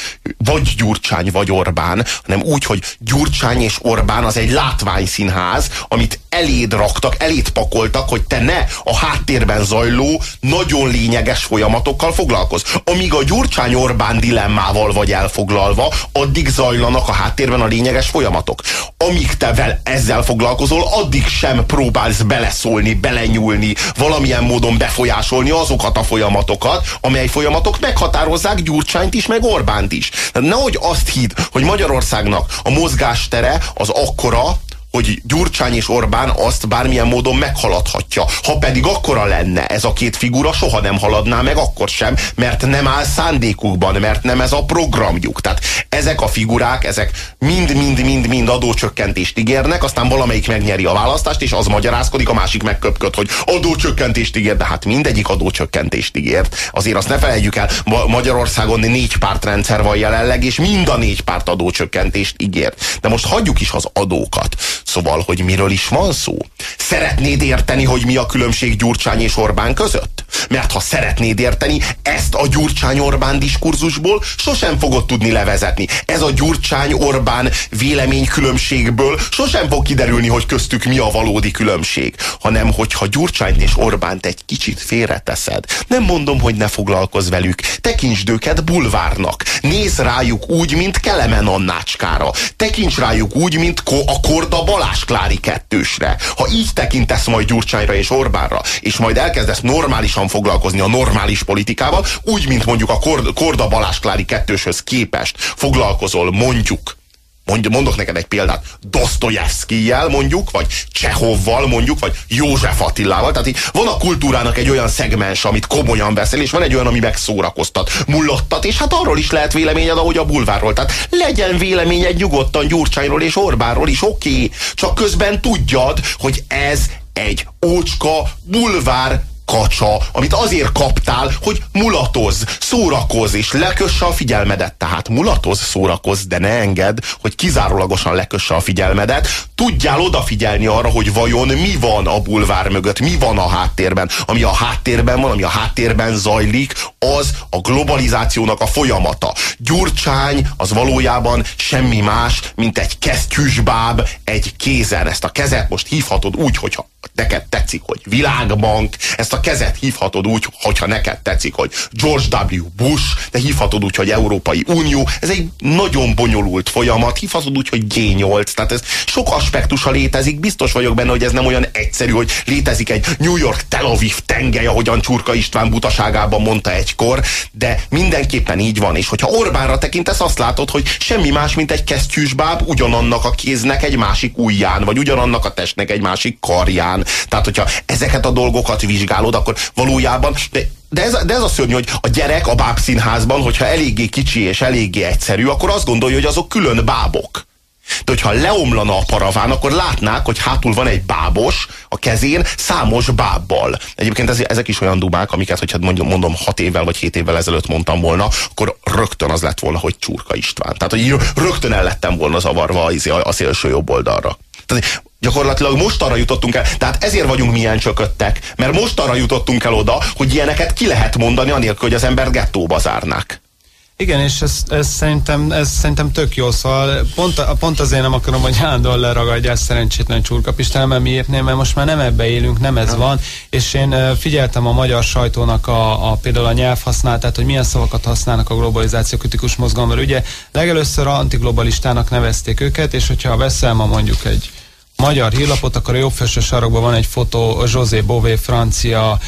vagy Gyurcsány, vagy Orbán, hanem úgy, hogy Gyurcsány és Orbán az egy látványszínház, amit eléd raktak, eléd pakoltak, hogy te ne a háttérben zajló, nagyon lényeges folyamatokkal foglalkozz. Amíg a Gyurcsány-Orbán dilemmával vagy elfoglalva, addig zajlanak a háttérben a lényeges folyamatok. Amíg te vel ezzel foglalkozol, addig sem próbálsz beleszólni, belenyúlni, valamilyen módon befolyásolni azokat a folyamatokat, amely folyamatok meghatározzák Gyurcsányt is, meg Orbánt is. Tehát nehogy azt hidd, hogy Magyarországnak a mozgástere az akkora, hogy Gyurcsány és Orbán azt bármilyen módon meghaladhatja. Ha pedig akkora lenne ez a két figura, soha nem haladná meg akkor sem, mert nem áll szándékukban, mert nem ez a programjuk. Tehát ezek a figurák, ezek mind-mind-mind-mind adócsökkentést ígérnek, aztán valamelyik megnyeri a választást, és az magyarázkodik, a másik megköpköd, hogy adócsökkentést ígér, de hát mindegyik adócsökkentést ígért. Azért azt ne felejtjük el, Magyarországon négy pártrendszer van jelenleg, és mind a négy párt adócsökkentést ígért. De most hagyjuk is az adókat. Szóval, hogy miről is van szó? Szeretnéd érteni, hogy mi a különbség Gyurcsány és Orbán között? Mert ha szeretnéd érteni, ezt a Gyurcsány-Orbán diskurzusból sosem fogod tudni levezetni. Ez a Gyurcsány-Orbán vélemény különbségből sosem fog kiderülni, hogy köztük mi a valódi különbség. Hanem, hogyha Gyurcsányt és Orbánt egy kicsit félreteszed. Nem mondom, hogy ne foglalkozz velük. Tekintsd őket bulvárnak. Nézz rájuk úgy, mint Kelemen Annácskára. Tekints rájuk úgy, mint a Korda Balázs Klári kettősre. Ha így tekintesz majd Gyurcsányra és Orbánra, és majd elkezdesz normálisan foglalkozni a normális politikával, úgy, mint mondjuk a Korda Balázs Klári kettőshöz képest foglalkozol mondjuk mondok neked egy példát, Dostoyevskijel mondjuk, vagy Csehovval mondjuk, vagy József Attilával. Tehát így van a kultúrának egy olyan szegmens, amit komolyan beszél, és van egy olyan, ami megszórakoztat, mullottat, és hát arról is lehet véleményed, ahogy a bulvárról. Tehát legyen véleményed nyugodtan Gyurcsányról és Orbánról is, oké. Okay. Csak közben tudjad, hogy ez egy ócska bulvár kacsa, amit azért kaptál, hogy mulatoz, szórakoz és lekösse a figyelmedet. Tehát mulatoz, szórakoz, de ne engedd, hogy kizárólagosan lekösse a figyelmedet. Tudjál odafigyelni arra, hogy vajon mi van a bulvár mögött, mi van a háttérben. Ami a háttérben van, ami a háttérben zajlik, az a globalizációnak a folyamata. Gyurcsány az valójában semmi más, mint egy kesztyűsbáb egy kézen. Ezt a kezet most hívhatod úgy, hogyha neked tetszik, hogy világbank, ezt a kezet hívhatod úgy, hogyha neked tetszik, hogy George W. Bush, de hívhatod úgy, hogy Európai Unió, ez egy nagyon bonyolult folyamat, hívhatod úgy, hogy G8, tehát ez sok aspektusa létezik, biztos vagyok benne, hogy ez nem olyan egyszerű, hogy létezik egy New York-Tel Aviv tengely, ahogyan Csurka István butaságában mondta egykor, de mindenképpen így van, és hogyha Orbánra tekintesz, azt látod, hogy semmi más, mint egy kesztyűsbáb ugyanannak a kéznek egy másik ujján, vagy ugyanannak a testnek egy másik karján. Tehát, hogyha ezeket a dolgokat vizsgálod, akkor valójában de de ez, de ez a szörnyű, hogy a gyerek a bábszínházban, hogyha eléggé kicsi és eléggé egyszerű, akkor azt gondolja, hogy azok külön bábok. De hogyha leomlana a paraván, akkor látnák, hogy hátul van egy bábos a kezén számos bábbal. Egyébként ez, ezek is olyan dumák, amiket, hogyha mondom, mondom hat évvel vagy hét évvel ezelőtt mondtam volna, akkor rögtön az lett volna, hogy Csurka István. Tehát, hogy rögtön el lettem volna zavarva a, a szélső jobb oldalra. Tehát Gyakorlatilag most arra jutottunk el, tehát ezért vagyunk milyen csököttek, mert most arra jutottunk el oda, hogy ilyeneket ki lehet mondani, anélkül, hogy az ember gettóba zárnák. Igen, és ez, ez, szerintem, ez szerintem tök jó, szóval pont, pont azért nem akarom, hogy állandóan leragadjál szerencsétlen csurkapistán, mert miért nem, mert most már nem ebbe élünk, nem ez van, és én figyeltem a magyar sajtónak a, a például a nyelvhasználatát, hogy milyen szavakat használnak a globalizáció kritikus mozgalomra. Ugye legelőször antiglobalistának nevezték őket, és hogyha veszel ma mondjuk egy magyar hírlapot, akkor a jobb felső sarokban van egy fotó José Bové francia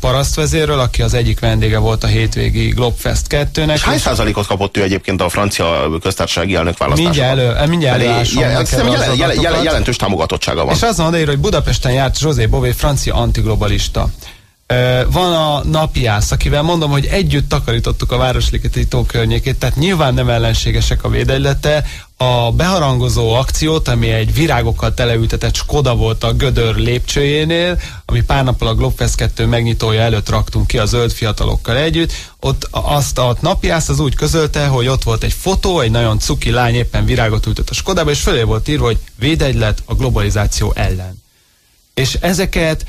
parasztvezérről, aki az egyik vendége volt a hétvégi Globfest 2-nek. És hány százalékot kapott ő egyébként a francia köztársasági elnök választásában? Mindjárt, elő, mindjárt előásom. Jel, jel, jel, jelentős támogatottsága van. És azon odaír, hogy Budapesten járt José Bové, francia antiglobalista. Van a napiász, akivel mondom, hogy együtt takarítottuk a Városligeti tó környékét, tehát nyilván nem ellenségesek a védegylete. A beharangozó akciót, ami egy virágokkal teleültetett Skoda volt a Gödör lépcsőjénél, ami pár nappal a Globfest 2 megnyitója előtt raktunk ki a zöld fiatalokkal együtt, ott azt a napiász az úgy közölte, hogy ott volt egy fotó, egy nagyon cuki lány éppen virágot ültött a Skodába, és fölé volt írva, hogy védegylet a globalizáció ellen. És ezeket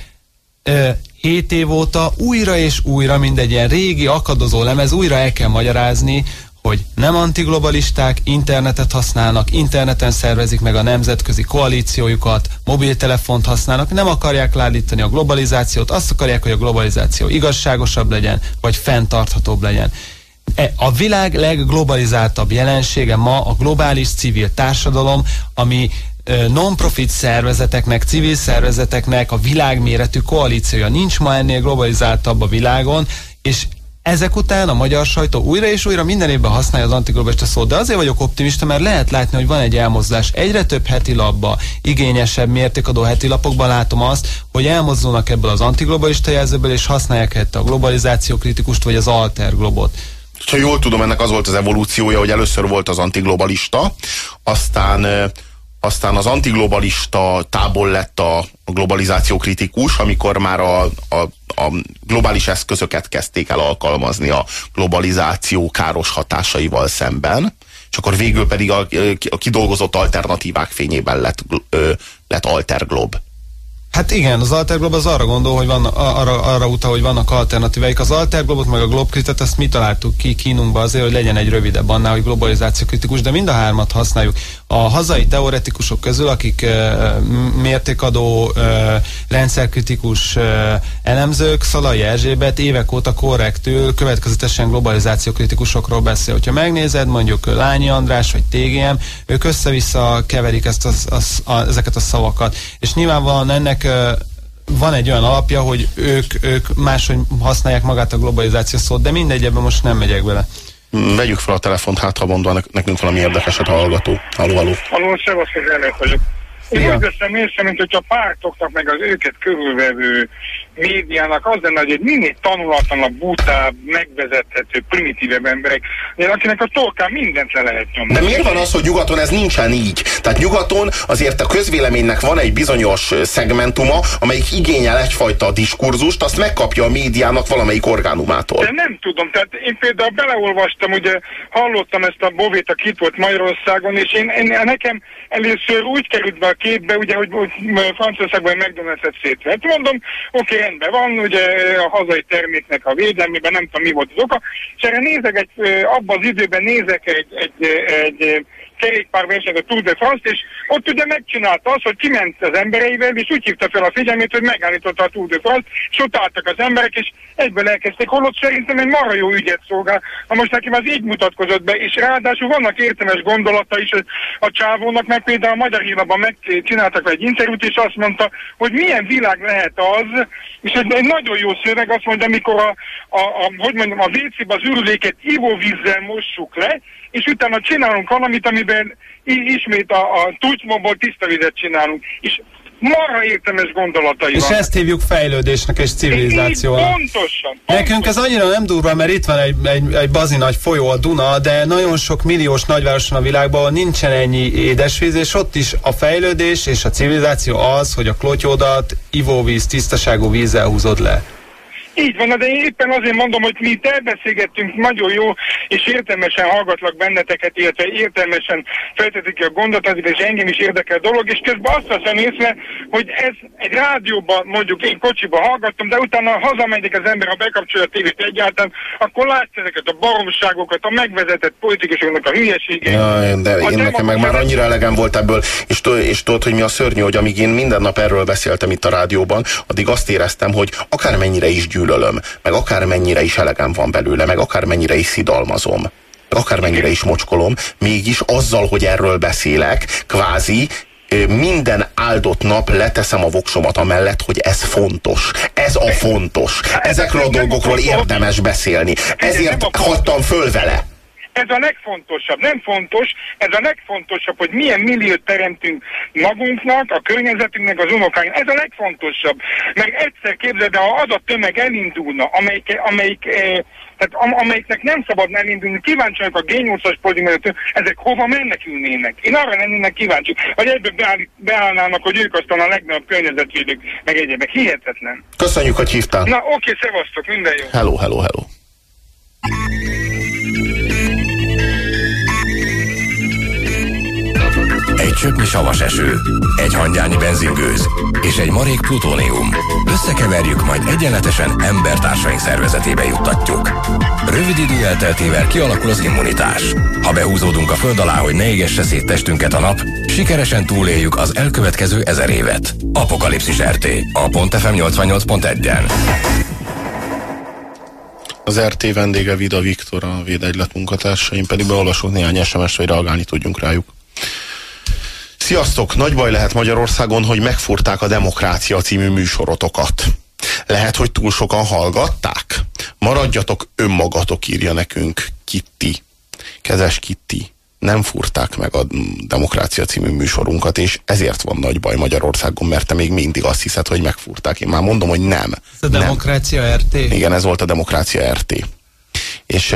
7 év óta újra és újra mindegy ilyen régi akadozó lemez újra el kell magyarázni, hogy nem antiglobalisták, internetet használnak, interneten szervezik meg a nemzetközi koalíciójukat, mobiltelefont használnak, nem akarják ládítani a globalizációt, azt akarják, hogy a globalizáció igazságosabb legyen, vagy fenntarthatóbb legyen. E, a világ legglobalizáltabb jelensége ma a globális civil társadalom, ami non-profit szervezeteknek, civil szervezeteknek a világméretű koalíciója. Nincs ma ennél globalizáltabb a világon, és ezek után a magyar sajtó újra és újra minden évben használja az antiglobalista szót, de azért vagyok optimista, mert lehet látni, hogy van egy elmozdulás. Egyre több heti labba, igényesebb mértékadó heti lapokban látom azt, hogy elmozdulnak ebből az antiglobalista jelzőből, és használják helyette a globalizáció kritikust, vagy az alter globot. Ha jól tudom, ennek az volt az evolúciója, hogy először volt az antiglobalista, aztán aztán az antiglobalista tábor lett a globalizáció kritikus, amikor már a, a, a globális eszközöket kezdték el alkalmazni a globalizáció káros hatásaival szemben, és akkor végül pedig a, a kidolgozott alternatívák fényében lett, lett alterglob. Hát igen, az Alterglob az arra gondol, hogy van, arra, arra utal, hogy vannak alternatíveik. Az Alterglobot meg a Globkritet, ezt mi találtuk ki kínunkba azért, hogy legyen egy rövidebb annál, hogy globalizáció kritikus, de mind a hármat használjuk. A hazai teoretikusok közül, akik mértékadó, rendszerkritikus elemzők, Szalai Erzsébet évek óta korrektül, következetesen globalizáció kritikusokról beszél. Hogyha megnézed, mondjuk Lányi András vagy TGM, ők össze-vissza keverik ezt az, az, a, ezeket a szavakat. És nyilvánvalóan ennek van egy olyan alapja, hogy ők, ők máshogy használják magát a globalizáció szót, de mindegy, ebben most nem megyek bele. Vegyük fel a telefont, hát ha mondva nekünk valami érdekeset a hallgató. Halló, halló. Halló, Szevasztok, vagyok. Én úgy veszem észre, mint hogyha a pártoknak, meg az őket körülvevő médiának az lenne, hogy minél tanulatlanabb, butább, megvezethető, primitívebb emberek, akinek a torkán mindent le lehet nyomni. De miért van az, hogy nyugaton ez nincsen így? Tehát nyugaton azért a közvéleménynek van egy bizonyos szegmentuma, amelyik igényel egyfajta diskurzust, azt megkapja a médiának valamelyik orgánumától. De nem tudom, tehát én például beleolvastam, ugye hallottam ezt a Bovét, aki itt volt Magyarországon, és én, én nekem először úgy került be a képbe, ugye, hogy, hogy Franciaországban McDonald's-et szétvett. Mondom, oké, okay, rendben van, ugye a hazai terméknek a védelmében, nem tudom mi volt az oka, és erre nézek egy, abban az időben nézek egy, egy, egy kerékpárverseny, a Tour de France, és ott ugye megcsinálta azt, hogy kiment az embereivel, és úgy hívta fel a figyelmét, hogy megállította a Tour de France, és ott álltak az emberek, és egyből elkezdték, holott szerintem egy marha jó ügyet szolgál. Na most nekem az így mutatkozott be, és ráadásul vannak értelmes gondolata is a csávónak, mert például a Magyar Hírlapban megcsináltak egy interjút, és azt mondta, hogy milyen világ lehet az, és ez egy nagyon jó szöveg, azt mondja, amikor a, a, a hogy mondjam, a WC-be az ürüléket ivóvízzel mossuk le, és utána csinálunk valamit, amiben ismét a, a tucsmomból tiszta vizet csinálunk. És marha értelmes gondolatai És van. ezt hívjuk fejlődésnek és civilizációnak. Pontosan, pontosan. Nekünk ez annyira nem durva, mert itt van egy, egy, egy bazi nagy folyó, a Duna, de nagyon sok milliós nagyvároson a világban ahol nincsen ennyi édesvíz, és ott is a fejlődés és a civilizáció az, hogy a klotyódat ivóvíz, tisztaságú vízzel húzod le. Így van, de én éppen azért mondom, hogy mi itt elbeszélgettünk, nagyon jó, és értelmesen hallgatlak benneteket, illetve értelmesen feltetik ki a gondot, és engem is érdekel a dolog, és közben azt veszem észre, hogy ez egy rádióban, mondjuk én kocsiba hallgattam, de utána hazamegyek az ember, ha bekapcsolja a tévét egyáltalán, akkor látsz ezeket a baromságokat, a megvezetett politikusoknak a hülyeségét. Ja, de én nekem meg már annyira elegem volt ebből, és, és tudod, hogy mi a szörnyű, hogy amíg én minden nap erről beszéltem itt a rádióban, addig azt éreztem, hogy akármennyire is gyűl gyűlölöm, meg akármennyire is elegem van belőle, meg akármennyire is szidalmazom, meg akármennyire is mocskolom, mégis azzal, hogy erről beszélek, kvázi minden áldott nap leteszem a voksomat amellett, hogy ez fontos. Ez a fontos. Ezekről a dolgokról érdemes beszélni. Ezért hagytam föl vele. Ez a legfontosabb. Nem fontos, ez a legfontosabb, hogy milyen milliót teremtünk magunknak, a környezetünknek, az unokáinknak. Ez a legfontosabb. Mert egyszer képzeld, ha az a tömeg elindulna, amelyik, amelyik eh, tehát am amelyiknek nem szabad elindulni, kíváncsiak a G8-as pozitív, ezek hova menekülnének? Én arra lennének kíváncsi, hogy egyben beáll, beállnának, hogy ők aztán a legnagyobb környezetvédők, meg egyébek. Hihetetlen. Köszönjük, hogy hívtál. Na, oké, szevasztok, minden jó. Hello, hello, hello. Egy csöpnyi savas eső, egy hangyányi benzingőz és egy marék plutónium. Összekeverjük, majd egyenletesen embertársaink szervezetébe juttatjuk. Rövid idő elteltével kialakul az immunitás. Ha behúzódunk a föld alá, hogy ne égesse szét testünket a nap, sikeresen túléljük az elkövetkező ezer évet. Apokalipszis RT. A .fm 88.1-en. Az RT vendége Vida Viktor, a Védegylet munkatársa, én pedig beolvasok néhány SMS-t, hogy reagálni tudjunk rájuk. Sziasztok! Nagy baj lehet Magyarországon, hogy megfurták a Demokrácia című műsorotokat. Lehet, hogy túl sokan hallgatták? Maradjatok önmagatok, írja nekünk Kitti. Kezes Kitti. Nem furták meg a Demokrácia című műsorunkat, és ezért van nagy baj Magyarországon, mert te még mindig azt hiszed, hogy megfurták. Én már mondom, hogy nem. Ez a nem. Demokrácia RT? Igen, ez volt a Demokrácia RT és,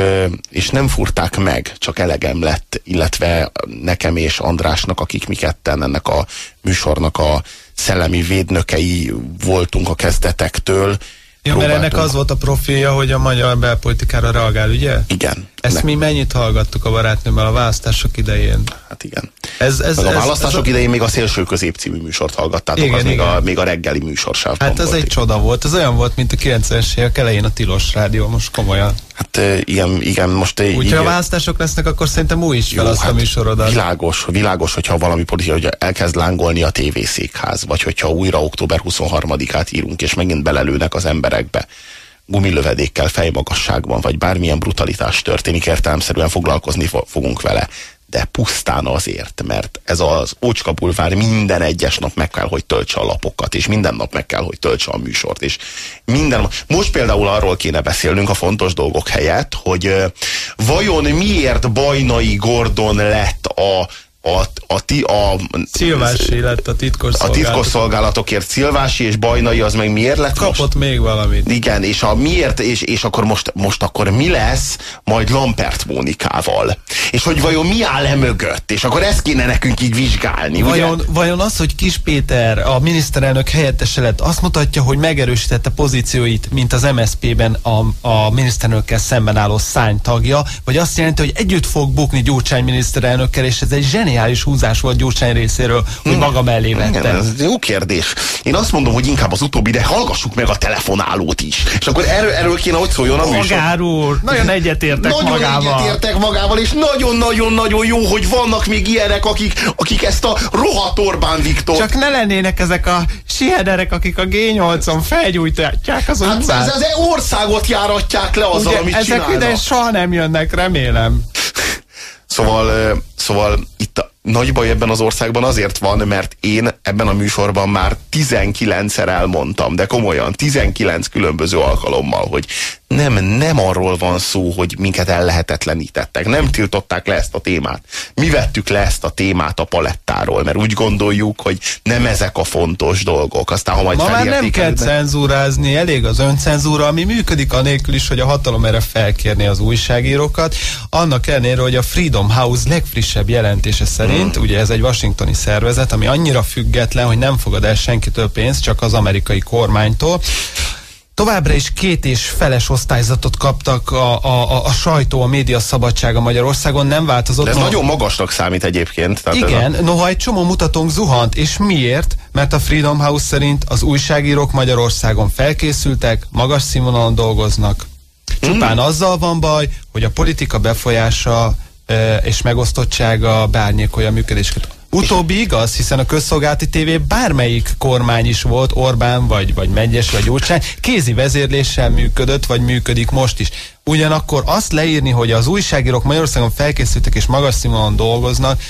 és nem furták meg, csak elegem lett, illetve nekem és Andrásnak, akik mi ketten ennek a műsornak a szellemi védnökei voltunk a kezdetektől. Ja, mert ennek az volt a profilja, hogy a magyar belpolitikára reagál, ugye? Igen. Ezt ne. mi mennyit hallgattuk a barátnőmmel a választások idején? Hát igen. Ez, ez, Meg a ez, választások ez a... idején még a Szélső Közép című műsort hallgattátok, igen, az igen. Még, a, még a reggeli műsorsávban Hát ez egy csoda volt, ez olyan volt, mint a 90-es évek elején a Tilos Rádió, most komolyan. Hát igen, igen most... Úgyhogy ha választások lesznek, akkor szerintem új is fel azt hát a műsorodat. Világos, világos, hogyha valami politika, hogy elkezd lángolni a tévészékház, vagy hogyha újra október 23-át írunk, és megint belelőnek az emberekbe gumilövedékkel fejmagasságban, vagy bármilyen brutalitás történik, értelemszerűen foglalkozni fogunk vele. De pusztán azért, mert ez az ócska bulvár minden egyes nap meg kell, hogy töltse a lapokat, és minden nap meg kell, hogy töltse a műsort, és minden... Most például arról kéne beszélnünk a fontos dolgok helyett, hogy vajon miért Bajnai Gordon lett a a, a, ti, a, Szilvási lett a titkos A titkos szolgálatokért Szilvási és Bajnai az meg miért lett Kapott most? még valamit. Igen, és a miért, és, és akkor most, most akkor mi lesz majd Lampert Mónikával? És hogy vajon mi áll e mögött? És akkor ezt kéne nekünk így vizsgálni, vajon, ugye? Vajon az, hogy Kis Péter a miniszterelnök helyettese lett, azt mutatja, hogy megerősítette pozícióit, mint az MSZP-ben a, a miniszterelnökkel szemben álló szány tagja, vagy azt jelenti, hogy együtt fog bukni Gyurcsány miniszterelnökkel, és ez egy zseni zseniális húzás volt Gyurcsány részéről, hogy hmm. maga mellé vette. Igen, ez jó kérdés. Én azt mondom, hogy inkább az utóbbi, de hallgassuk meg a telefonálót is. És akkor erről, erről kéne, hogy szóljon a műsor. Magár úr, nagyon egyetértek nagyon magával. Nagyon egyetértek magával, és nagyon-nagyon-nagyon jó, hogy vannak még ilyenek, akik, akik ezt a rohadt Orbán Viktor. Csak ne lennének ezek a siederek, akik a G8-on felgyújtják az hát utcát. Ez az országot járatják le azzal, Ugye, amit ezek csinálnak. ide soha nem jönnek, remélem. Szóval, szóval itt nagy baj ebben az országban azért van, mert én ebben a műsorban már 19-szer elmondtam, de komolyan, 19 különböző alkalommal, hogy nem, nem arról van szó, hogy minket ellehetetlenítettek. Nem tiltották le ezt a témát. Mi vettük le ezt a témát a palettáról, mert úgy gondoljuk, hogy nem ezek a fontos dolgok. Aztán, ha majd Ma már nem kell cenzúrázni, elég az öncenzúra, ami működik anélkül is, hogy a hatalom erre felkérni az újságírókat. Annak ellenére, hogy a Freedom House legfrissebb jelentése szerint, hmm. ugye ez egy washingtoni szervezet, ami annyira független, hogy nem fogad el senkitől pénzt, csak az amerikai kormánytól, Továbbra is két és feles osztályzatot kaptak a, a, a, a sajtó, a média szabadsága Magyarországon, nem változott. De ez no... nagyon magasnak számít egyébként. Tehát Igen, a... noha egy csomó mutatónk zuhant, és miért? Mert a Freedom House szerint az újságírók Magyarországon felkészültek, magas színvonalon dolgoznak. Csupán hmm. azzal van baj, hogy a politika befolyása és megosztottsága bárnyékolja a működésüket. Utóbbi igaz, hiszen a közszolgálati tévé bármelyik kormány is volt, Orbán, vagy, vagy Mengyes, vagy Gyurcsány, kézi vezérléssel működött, vagy működik most is. Ugyanakkor azt leírni, hogy az újságírók Magyarországon felkészültek és magas színvonalon dolgoznak,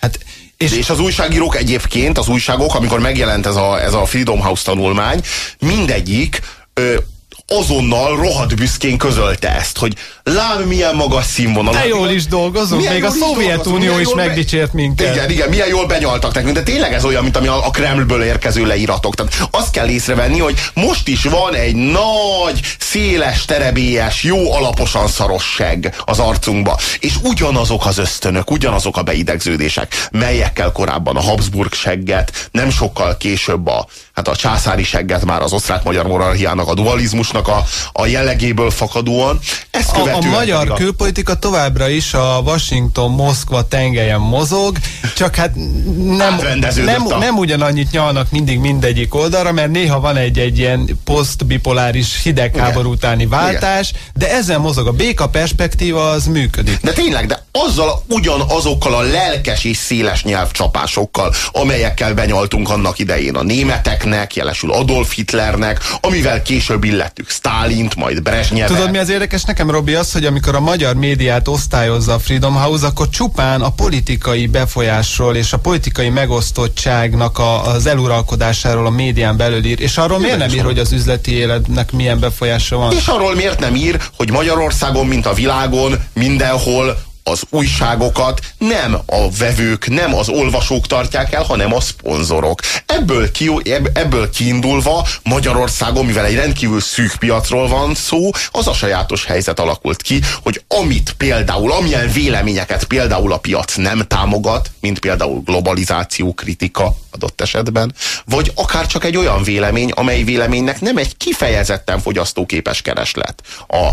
hát És, és az újságírók egyébként, az újságok, amikor megjelent ez a, ez a Freedom House tanulmány, mindegyik ö, azonnal rohadt büszkén közölte ezt, hogy lám milyen magas színvonal. De jól is dolgozunk, még a Szovjetunió is, is megdicsért minket. Igen, igen, milyen jól benyaltak nekünk, de tényleg ez olyan, mint ami a, a Kremlből érkező leíratok. Tehát azt kell észrevenni, hogy most is van egy nagy, széles, terebélyes, jó alaposan szaros seg az arcunkba. És ugyanazok az ösztönök, ugyanazok a beidegződések, melyekkel korábban a Habsburg segget, nem sokkal később a, hát a császári segget már az osztrák-magyar monarchiának, a dualizmusnak a, a jellegéből fakadóan. Ezt a, a magyar a... külpolitika továbbra is a Washington-Moszkva tengelyen mozog, csak hát nem, nem, nem ugyanannyit nyalnak mindig mindegyik oldalra, mert néha van egy, egy ilyen posztbipoláris hidegháború utáni váltás, Igen. de ezen mozog a béka perspektíva, az működik. De tényleg, de azzal ugyanazokkal a lelkes és széles nyelvcsapásokkal, amelyekkel benyaltunk annak idején a németeknek, jelesül Adolf Hitlernek, amivel később illettük Stálint, majd Brezsnyevet. Tudod, mi az érdekes nekem, Robi, az, hogy amikor a magyar médiát osztályozza a Freedom House, akkor csupán a politikai befolyásról és a politikai megosztottságnak a, az eluralkodásáról a médián belül ír, és arról miért nem ír, hogy az üzleti életnek milyen befolyása van? És arról miért nem ír, hogy Magyarországon, mint a világon, mindenhol az újságokat nem a vevők, nem az olvasók tartják el, hanem a szponzorok. Ebből, ki, ebből kiindulva Magyarországon, mivel egy rendkívül szűk piacról van szó, az a sajátos helyzet alakult ki, hogy amit például, amilyen véleményeket például a piac nem támogat, mint például globalizáció kritika adott esetben, vagy akár csak egy olyan vélemény, amely véleménynek nem egy kifejezetten fogyasztóképes kereslet a,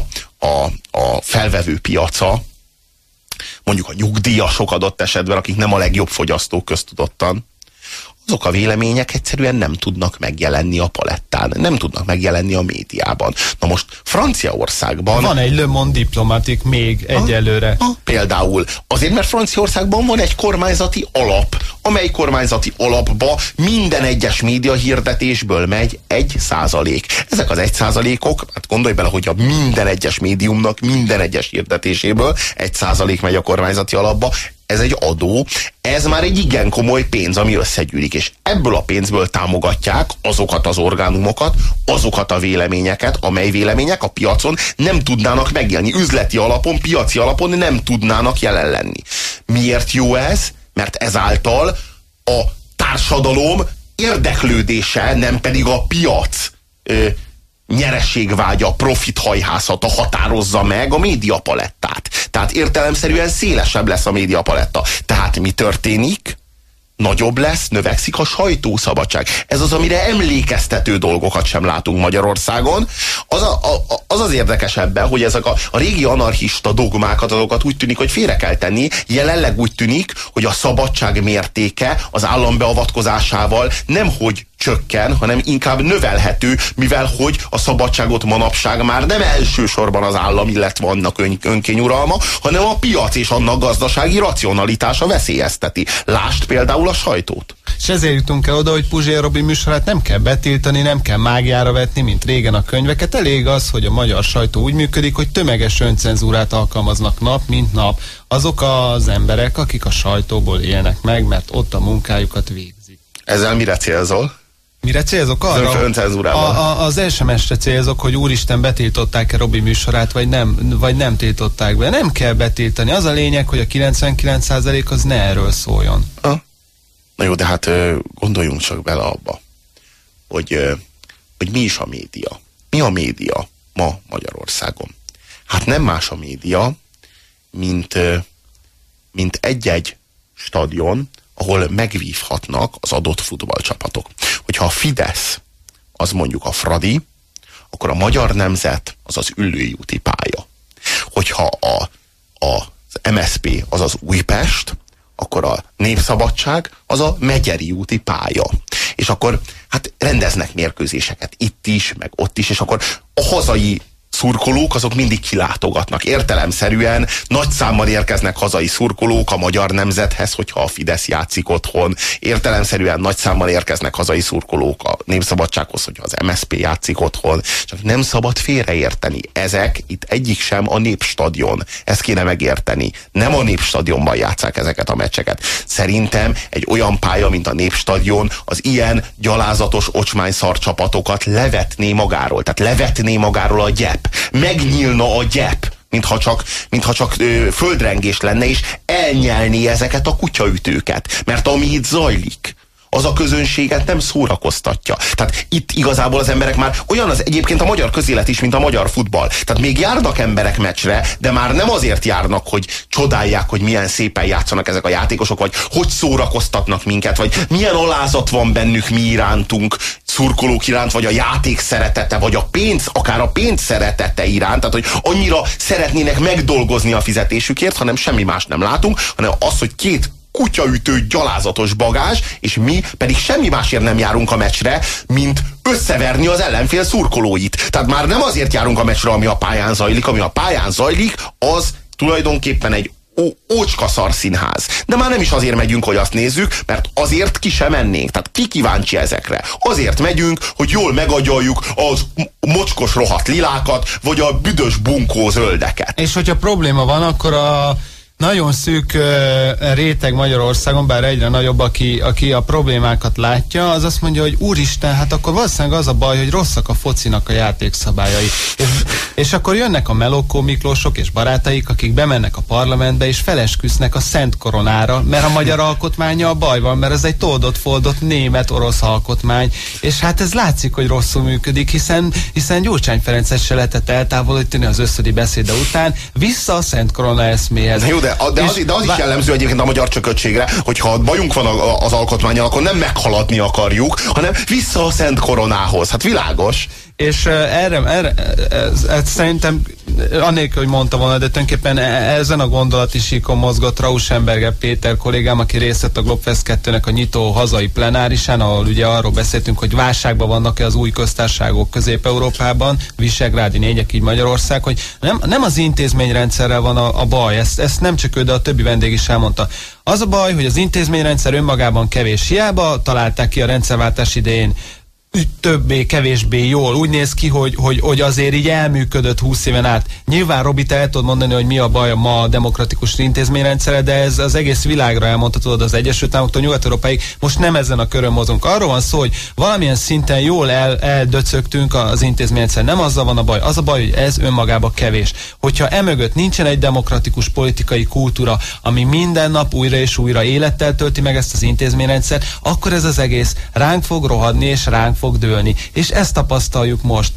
a, a felvevő piaca, mondjuk a nyugdíjasok adott esetben, akik nem a legjobb fogyasztók köztudottan, azok a vélemények egyszerűen nem tudnak megjelenni a palettán, nem tudnak megjelenni a médiában. Na most Franciaországban... Van egy Le Monde diplomatik még ha, egyelőre. Ha, például azért, mert Franciaországban van egy kormányzati alap, amely kormányzati alapba minden egyes média hirdetésből megy egy százalék. Ezek az egy százalékok, hát gondolj bele, hogy a minden egyes médiumnak minden egyes hirdetéséből egy százalék megy a kormányzati alapba, ez egy adó, ez már egy igen komoly pénz, ami összegyűlik, és ebből a pénzből támogatják azokat az orgánumokat, azokat a véleményeket, amely vélemények a piacon nem tudnának megélni. Üzleti alapon, piaci alapon nem tudnának jelen lenni. Miért jó ez? Mert ezáltal a társadalom érdeklődése, nem pedig a piac ö, nyerességvágya, profithajhászata határozza meg a médiapalettát. Tehát értelemszerűen szélesebb lesz a médiapaletta. Tehát mi történik? Nagyobb lesz, növekszik a sajtószabadság. Ez az, amire emlékeztető dolgokat sem látunk Magyarországon. Az a, a, az, az érdekesebben, hogy ezek a, a régi anarchista dogmákat, azokat úgy tűnik, hogy félre kell tenni. Jelenleg úgy tűnik, hogy a szabadság mértéke az állam beavatkozásával nem hogy csökken, hanem inkább növelhető, mivel hogy a szabadságot manapság már nem elsősorban az állam, illetve annak ön, önkényuralma, hanem a piac és annak gazdasági racionalitása veszélyezteti. Lást például a sajtót. És ezért jutunk el oda, hogy Puzsér Robi műsorát nem kell betiltani, nem kell mágiára vetni, mint régen a könyveket. Elég az, hogy a magyar sajtó úgy működik, hogy tömeges öncenzúrát alkalmaznak nap, mint nap. Azok az emberek, akik a sajtóból élnek meg, mert ott a munkájukat végzik. Ezzel mire célzol? Mire célzok? Arra, a, a, az SMS-re célzok, hogy úristen betiltották-e Robi műsorát, vagy nem, vagy nem tiltották be. Nem kell betiltani. Az a lényeg, hogy a 99% az ne erről szóljon. Ha? Na jó, de hát gondoljunk csak bele abba, hogy, hogy mi is a média. Mi a média ma Magyarországon? Hát nem más a média, mint, mint egy-egy stadion, ahol megvívhatnak az adott futballcsapatok. Hogyha a Fidesz az mondjuk a Fradi, akkor a magyar nemzet az az ülői úti pálya. Hogyha a, a, az MSP az az Újpest, akkor a Népszabadság az a Megyeri úti pálya. És akkor hát rendeznek mérkőzéseket itt is, meg ott is, és akkor a hazai szurkolók azok mindig kilátogatnak. Értelemszerűen nagy számmal érkeznek hazai szurkolók a magyar nemzethez, hogyha a Fidesz játszik otthon. Értelemszerűen nagy számmal érkeznek hazai szurkolók a Népszabadsághoz, hogyha az MSP játszik otthon. Csak nem szabad félreérteni. Ezek itt egyik sem a Népstadion. Ezt kéne megérteni. Nem a Népstadionban játszák ezeket a meccseket. Szerintem egy olyan pálya, mint a Népstadion, az ilyen gyalázatos ocsmányszar csapatokat levetné magáról. Tehát levetné magáról a gyep. Megnyílna a gyep mintha csak, mintha csak ö, földrengés lenne, és elnyelni ezeket a kutyaütőket. Mert ami itt zajlik, az a közönséget nem szórakoztatja. Tehát itt igazából az emberek már olyan az egyébként a magyar közélet is, mint a magyar futball. Tehát még járnak emberek meccsre, de már nem azért járnak, hogy csodálják, hogy milyen szépen játszanak ezek a játékosok, vagy hogy szórakoztatnak minket, vagy milyen alázat van bennük mi irántunk, szurkolók iránt, vagy a játék szeretete, vagy a pénz, akár a pénz szeretete iránt, tehát hogy annyira szeretnének megdolgozni a fizetésükért, hanem semmi más nem látunk, hanem az, hogy két kutyaütő, gyalázatos bagás, és mi pedig semmi másért nem járunk a meccsre, mint összeverni az ellenfél szurkolóit. Tehát már nem azért járunk a meccsre, ami a pályán zajlik, ami a pályán zajlik, az tulajdonképpen egy ócska szarszínház. De már nem is azért megyünk, hogy azt nézzük, mert azért ki sem mennénk. Tehát ki kíváncsi ezekre? Azért megyünk, hogy jól megagyaljuk az mocskos rohadt lilákat, vagy a büdös bunkó zöldeket. És hogyha probléma van, akkor a nagyon szűk réteg Magyarországon, bár egyre nagyobb, aki, aki a problémákat látja, az azt mondja, hogy úristen, hát akkor valószínűleg az a baj, hogy rosszak a focinak a játékszabályai. És, és akkor jönnek a Melokó Miklósok és barátaik, akik bemennek a parlamentbe és felesküsznek a Szent Koronára, mert a magyar alkotmánya a baj van, mert ez egy toldott, foldott német-orosz alkotmány, és hát ez látszik, hogy rosszul működik, hiszen, hiszen Gyurcsány Ferencet se lehetett eltávolítani az összödi beszéde után, vissza a Szent Korona eszméhez. Jó, de, az, de az is jellemző egyébként a magyar csökötségre, hogyha bajunk van az alkotmányal, akkor nem meghaladni akarjuk, hanem vissza a Szent Koronához. Hát világos. És erre, erre ez, ez, szerintem annélkül, hogy mondta volna, de tulajdonképpen e, ezen a gondolati síkon mozgott Rauschenberger Péter kollégám, aki részt vett a Globfest 2 a nyitó hazai plenárisán, ahol ugye arról beszéltünk, hogy válságban vannak-e az új köztárságok Közép-Európában, Visegrádi négyek, így Magyarország, hogy nem, nem az intézményrendszerrel van a, a baj, ezt, ezt nem csak ő, de a többi vendég is elmondta. Az a baj, hogy az intézményrendszer önmagában kevés. Hiába találták ki a rendszerváltás idején többé, kevésbé jól. Úgy néz ki, hogy, hogy, hogy azért így elműködött 20 éven át. Nyilván, Robi, te el tudod mondani, hogy mi a baj ma a demokratikus intézményrendszere, de ez az egész világra elmondta, tudod, az Egyesült Államoktól Nyugat-Európáig. Most nem ezen a körön mozunk. Arról van szó, hogy valamilyen szinten jól el, eldöcögtünk az intézményrendszer. Nem azzal van a baj. Az a baj, hogy ez önmagában kevés. Hogyha emögött nincsen egy demokratikus politikai kultúra, ami minden nap újra és újra élettel tölti meg ezt az intézményrendszert, akkor ez az egész ránk fog rohadni és ránk fog dőlni. És ezt tapasztaljuk most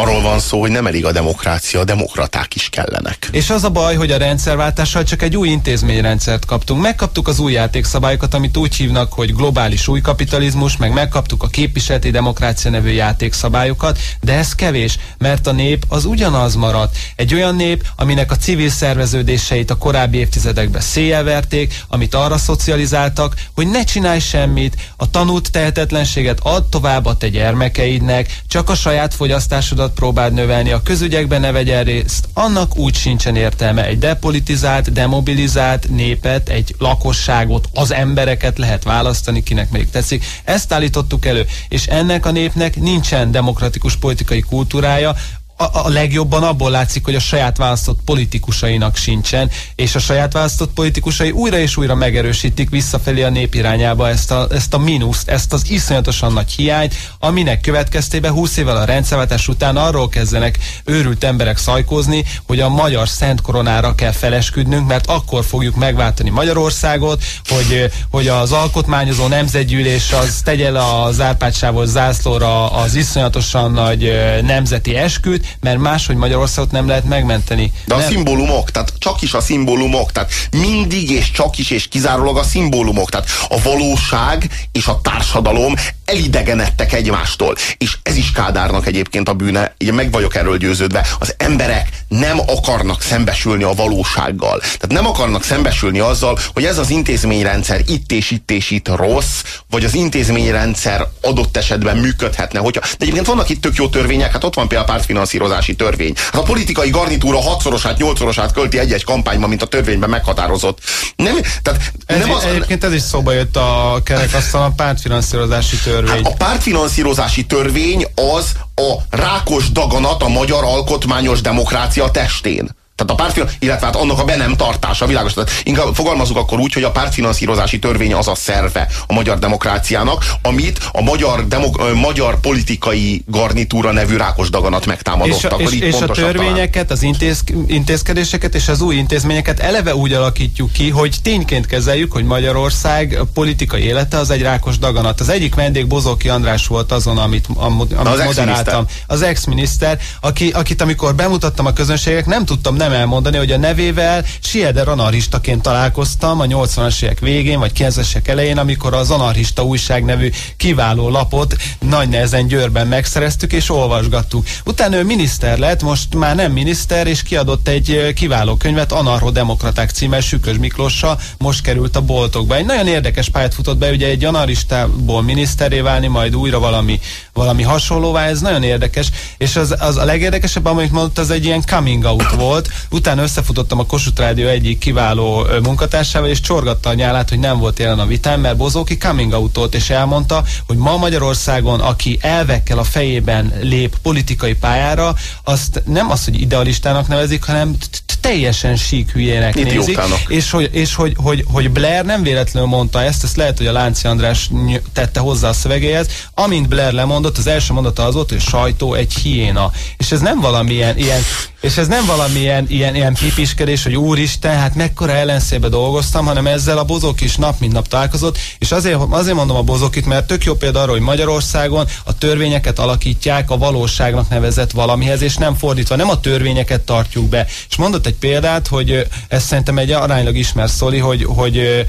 arról van szó, hogy nem elég a demokrácia, a demokraták is kellenek. És az a baj, hogy a rendszerváltással csak egy új intézményrendszert kaptunk. Megkaptuk az új játékszabályokat, amit úgy hívnak, hogy globális új kapitalizmus, meg megkaptuk a képviseleti demokrácia nevű játékszabályokat, de ez kevés, mert a nép az ugyanaz maradt. Egy olyan nép, aminek a civil szerveződéseit a korábbi évtizedekben széjelverték, amit arra szocializáltak, hogy ne csinálj semmit, a tanult tehetetlenséget add tovább a te gyermekeidnek, csak a saját fogyasztásodat adókat próbáld növelni, a közügyekben ne vegyen részt, annak úgy sincsen értelme. Egy depolitizált, demobilizált népet, egy lakosságot, az embereket lehet választani, kinek még tetszik. Ezt állítottuk elő, és ennek a népnek nincsen demokratikus politikai kultúrája, a, a legjobban abból látszik, hogy a saját választott politikusainak sincsen, és a saját választott politikusai újra és újra megerősítik visszafelé a nép irányába ezt a, ezt a mínuszt, ezt az iszonyatosan nagy hiányt, aminek következtében 20 évvel a rendszerváltás után arról kezdenek őrült emberek szajkózni, hogy a magyar szent koronára kell felesküdnünk, mert akkor fogjuk megváltani Magyarországot, hogy, hogy az alkotmányozó nemzetgyűlés az tegye le az Árpádsávos zászlóra az iszonyatosan nagy nemzeti esküt, mert máshogy Magyarországot nem lehet megmenteni. De nem. a szimbólumok, tehát csak is a szimbólumok, tehát mindig és csak is és kizárólag a szimbólumok, tehát a valóság és a társadalom elidegenedtek egymástól. És ez is Kádárnak egyébként a bűne, ugye meg vagyok erről győződve, az emberek nem akarnak szembesülni a valósággal. Tehát nem akarnak szembesülni azzal, hogy ez az intézményrendszer itt és itt és itt rossz, vagy az intézményrendszer adott esetben működhetne. Hogyha, de egyébként vannak itt tök jó törvények, hát ott van például a pártfinanszírozási törvény. Hát a politikai garnitúra hatszorosát, nyolcszorosát költi egy-egy kampányban, mint a törvényben meghatározott. Nem, tehát ez nem az, egyébként ez is szóba jött a kerekasztal a pártfinanszírozási törvény. Hát a pártfinanszírozási törvény az a rákos daganat a magyar alkotmányos demokrácia testén. Tehát a pártfinan, illetve hát annak a be nem tartása, világos. Tehát inkább fogalmazunk akkor úgy, hogy a pártfinanszírozási törvény az a szerve a magyar demokráciának, amit a magyar, demok, magyar politikai garnitúra nevű rákos daganat megtámadottak. És, és, és a törvényeket, talán. az intéz, intézkedéseket és az új intézményeket eleve úgy alakítjuk ki, hogy tényként kezeljük, hogy Magyarország politikai élete az egy rákos daganat. Az egyik vendég Bozoki András volt azon, amit, amit az moderáltam. Az ex-miniszter, aki, akit amikor bemutattam a közönségek, nem tudtam nem nem elmondani, hogy a nevével Sieder anarchistaként találkoztam a 80-as évek végén, vagy 90-es elején, amikor az anarchista újság nevű kiváló lapot nagy nehezen Győrben megszereztük és olvasgattuk. Utána ő miniszter lett, most már nem miniszter, és kiadott egy kiváló könyvet, Anarcho-demokraták címmel Sükös Miklossa, most került a boltokba. Egy nagyon érdekes pályát futott be, ugye egy anarchistából miniszteré válni, majd újra valami, valami hasonlóvá, ez nagyon érdekes, és az, az a legérdekesebb, amit mondott, az egy ilyen coming out volt, Utána összefutottam a Kossuth Rádió egyik kiváló munkatársával, és csorgatta a nyálát, hogy nem volt jelen a vitán, mert Bozóki coming out és elmondta, hogy ma Magyarországon, aki elvekkel a fejében lép politikai pályára, azt nem az, hogy idealistának nevezik, hanem teljesen sík hülyének nézik, és, hogy, és hogy, hogy, hogy Blair nem véletlenül mondta ezt, ezt lehet, hogy a Lánci András tette hozzá a szövegéhez, amint Blair lemondott, az első mondata az volt, hogy sajtó egy hiéna. És ez nem valamilyen ilyen, és ez nem valamilyen ilyen, ilyen pipiskedés, hogy úristen, hát mekkora ellenszébe dolgoztam, hanem ezzel a bozok is nap mint nap találkozott, és azért, azért mondom a bozokit, mert tök jó példa arra, hogy Magyarországon a törvényeket alakítják a valóságnak nevezett valamihez, és nem fordítva, nem a törvényeket tartjuk be. És mondott egy példát, hogy ez szerintem egy aránylag ismert szoli, hogy, hogy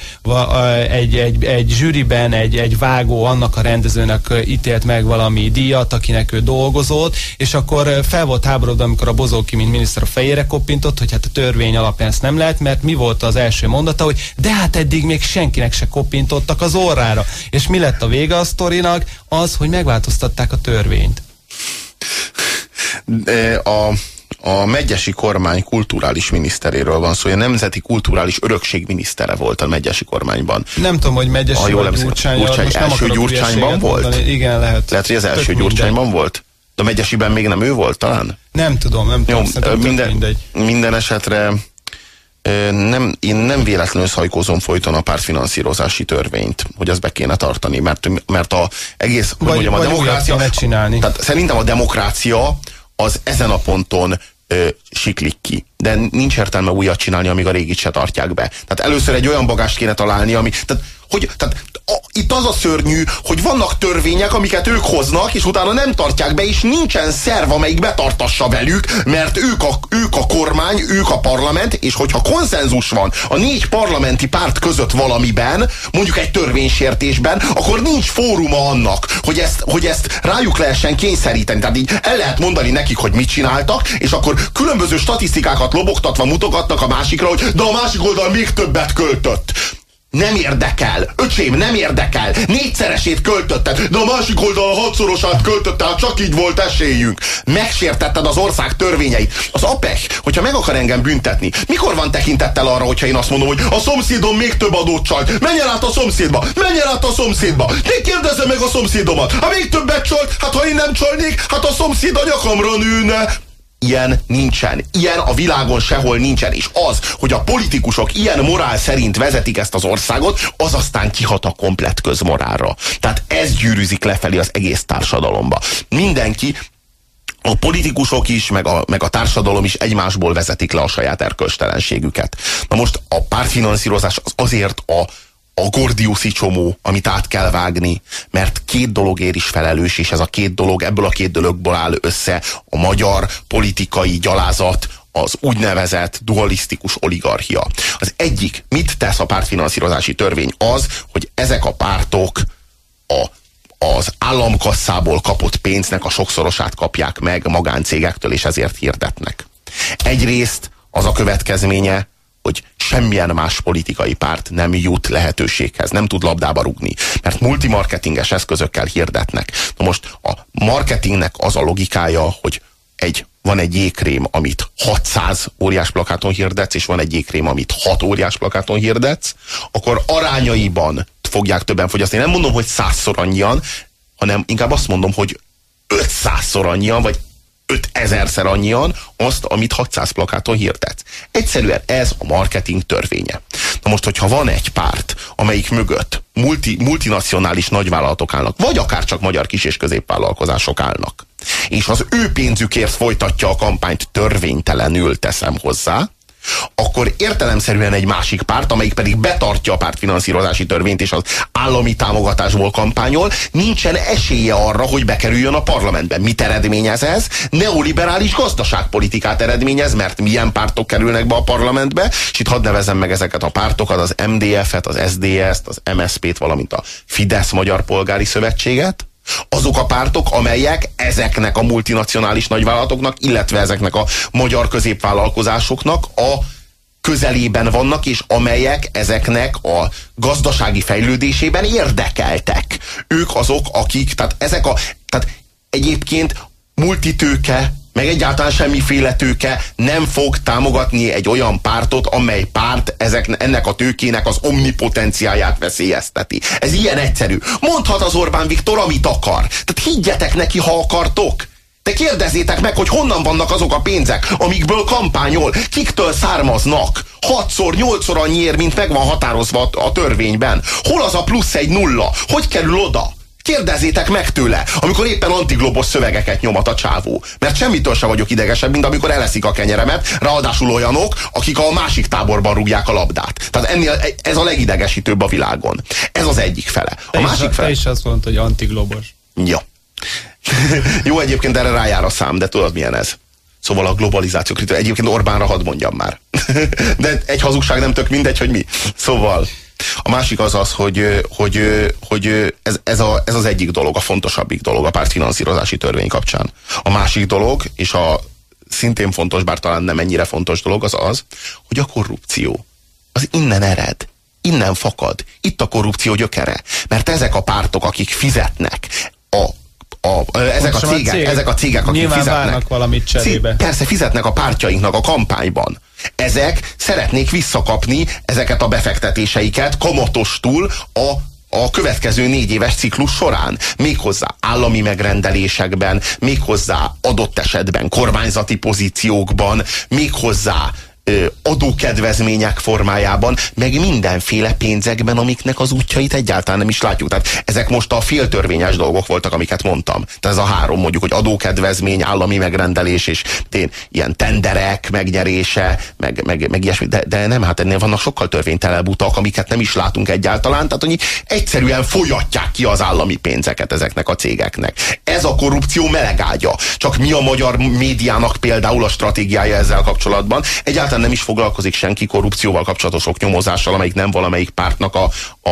egy, egy, egy zsűriben egy, egy vágó annak a rendezőnek ítélt meg valami díjat, akinek ő dolgozott, és akkor fel volt háborodva, amikor a Bozóki, mint miniszter a fejére kopintott, hogy hát a törvény alapján ezt nem lehet, mert mi volt az első mondata, hogy de hát eddig még senkinek se kopintottak az orrára. És mi lett a vége a sztorinak? Az, hogy megváltoztatták a törvényt. A a megyesi kormány kulturális miniszteréről van szó, a nemzeti kulturális örökség minisztere volt a megyesi kormányban. Nem tudom, hogy megyesi a jól vagy Gyurcsány, Gyurcsány első Gyurcsányban volt? Mondani. Igen, lehet. Lehet, hogy az első Tök Gyurcsányban mindegy. volt? De a megyesiben még nem ő volt talán? Nem tudom, nem tudom. Jó, minden, mindegy. minden esetre nem, én nem véletlenül szajkózom folyton a pártfinanszírozási törvényt, hogy azt be kéne tartani, mert, mert a egész, vagy, mondjam, a demokrácia... csinálni. Tehát szerintem a demokrácia az ezen a ponton ö, siklik ki. De nincs értelme újat csinálni, amíg a régit se tartják be. Tehát először egy olyan bagást kéne találni, ami... Tehát, hogy, tehát a, itt az a szörnyű, hogy vannak törvények, amiket ők hoznak, és utána nem tartják be, és nincsen szerv, amelyik betartassa velük, mert ők a, ők a kormány, ők a parlament, és hogyha konszenzus van a négy parlamenti párt között valamiben, mondjuk egy törvénysértésben, akkor nincs fóruma annak, hogy ezt, hogy ezt rájuk lehessen kényszeríteni. Tehát így el lehet mondani nekik, hogy mit csináltak, és akkor különböző statisztikákat lobogtatva mutogatnak a másikra, hogy de a másik oldal még többet költött. Nem érdekel. Öcsém, nem érdekel. Négyszeresét költötted, de a másik oldal hatszorosát költötte, hát csak így volt esélyünk. Megsértetted az ország törvényeit. Az APEC, hogyha meg akar engem büntetni, mikor van tekintettel arra, hogyha én azt mondom, hogy a szomszédom még több adót csalt. Menjen át a szomszédba, menjen át a szomszédba. Ne kérdezze meg a szomszédomat. Ha még többet csalt, hát ha én nem csalnék, hát a szomszéd a nyakamra nőne. Ilyen nincsen. Ilyen a világon sehol nincsen. És az, hogy a politikusok ilyen morál szerint vezetik ezt az országot, az aztán kihat a komplet közmorálra. Tehát ez gyűrűzik lefelé az egész társadalomba. Mindenki a politikusok is, meg a, meg a társadalom is egymásból vezetik le a saját erkölcstelenségüket. Na most a pártfinanszírozás az azért a a Gordiuszi csomó, amit át kell vágni, mert két dologért is felelős, és ez a két dolog, ebből a két dologból áll össze a magyar politikai gyalázat, az úgynevezett dualisztikus oligarchia. Az egyik, mit tesz a pártfinanszírozási törvény? Az, hogy ezek a pártok a az államkasszából kapott pénznek a sokszorosát kapják meg magáncégektől, és ezért hirdetnek. Egyrészt az a következménye, hogy semmilyen más politikai párt nem jut lehetőséghez, nem tud labdába rugni, mert multimarketinges eszközökkel hirdetnek. Na most a marketingnek az a logikája, hogy egy, van egy jégkrém, amit 600 óriás plakáton hirdetsz, és van egy jégkrém, amit 6 óriás plakáton hirdetsz, akkor arányaiban fogják többen fogyasztani. Nem mondom, hogy százszor annyian, hanem inkább azt mondom, hogy 500-szor annyian, vagy 5000-szer annyian azt, amit 600 plakáton hirdetsz. Egyszerűen ez a marketing törvénye. Na most, hogyha van egy párt, amelyik mögött multi, multinacionális nagyvállalatok állnak, vagy akár csak magyar kis- és középvállalkozások állnak, és az ő pénzükért folytatja a kampányt törvénytelenül teszem hozzá, akkor értelemszerűen egy másik párt, amelyik pedig betartja a pártfinanszírozási törvényt és az állami támogatásból kampányol, nincsen esélye arra, hogy bekerüljön a parlamentbe. Mit eredményez ez? Neoliberális gazdaságpolitikát eredményez, mert milyen pártok kerülnek be a parlamentbe, és itt hadd nevezem meg ezeket a pártokat, az MDF-et, az SDS-t, az MSZP-t, valamint a Fidesz Magyar Polgári Szövetséget, azok a pártok, amelyek ezeknek a multinacionális nagyvállalatoknak, illetve ezeknek a magyar középvállalkozásoknak a közelében vannak, és amelyek ezeknek a gazdasági fejlődésében érdekeltek. Ők azok, akik, tehát ezek a, tehát egyébként multitőke meg egyáltalán semmiféle tőke nem fog támogatni egy olyan pártot, amely párt ezek, ennek a tőkének az omnipotenciáját veszélyezteti. Ez ilyen egyszerű. Mondhat az Orbán Viktor, amit akar. Tehát higgyetek neki, ha akartok. De kérdezzétek meg, hogy honnan vannak azok a pénzek, amikből kampányol, kiktől származnak. Hatszor, nyolcszor annyiért, mint meg van határozva a törvényben. Hol az a plusz egy nulla? Hogy kerül oda? Kérdezzétek meg tőle, amikor éppen antiglobos szövegeket nyomat a csávó. Mert semmitől sem vagyok idegesebb, mint amikor eleszik a kenyeremet, ráadásul olyanok, akik a másik táborban rúgják a labdát. Tehát ennél, ez a legidegesítőbb a világon. Ez az egyik fele. A te másik is, fele... Te is azt mondtad, hogy antiglobos. Ja. Jó, egyébként erre rájár a szám, de tudod milyen ez? Szóval a globalizáció kritika. Egyébként Orbánra hadd mondjam már. de egy hazugság nem tök mindegy, hogy mi. Szóval a másik az az, hogy, hogy, hogy ez, ez, a, ez az egyik dolog, a fontosabbik dolog a pártfinanszírozási törvény kapcsán. A másik dolog, és a szintén fontos, bár talán nem ennyire fontos dolog, az az, hogy a korrupció az innen ered. Innen fakad. Itt a korrupció gyökere. Mert ezek a pártok, akik fizetnek a ezek, a cégek, a cég, ezek a cégek, akik Nyilván fizetnek. valamit cserébe. Persze fizetnek a pártjainknak a kampányban. Ezek szeretnék visszakapni ezeket a befektetéseiket kamatostul a a következő négy éves ciklus során. Méghozzá állami megrendelésekben, méghozzá adott esetben kormányzati pozíciókban, méghozzá adókedvezmények formájában, meg mindenféle pénzekben, amiknek az útjait egyáltalán nem is látjuk. Tehát ezek most a féltörvényes dolgok voltak, amiket mondtam. Tehát ez a három, mondjuk, hogy adókedvezmény, állami megrendelés, és tén, ilyen tenderek megnyerése, meg, meg, meg ilyesmi. De, de nem, hát ennél vannak sokkal törvénytelebb utak, amiket nem is látunk egyáltalán. Tehát, hogy egyszerűen folyatják ki az állami pénzeket ezeknek a cégeknek. Ez a korrupció melegágya. Csak mi a magyar médiának például a stratégiája ezzel kapcsolatban? Egyáltalán nem is foglalkozik senki korrupcióval kapcsolatos nyomozással, amelyik nem valamelyik pártnak a, a,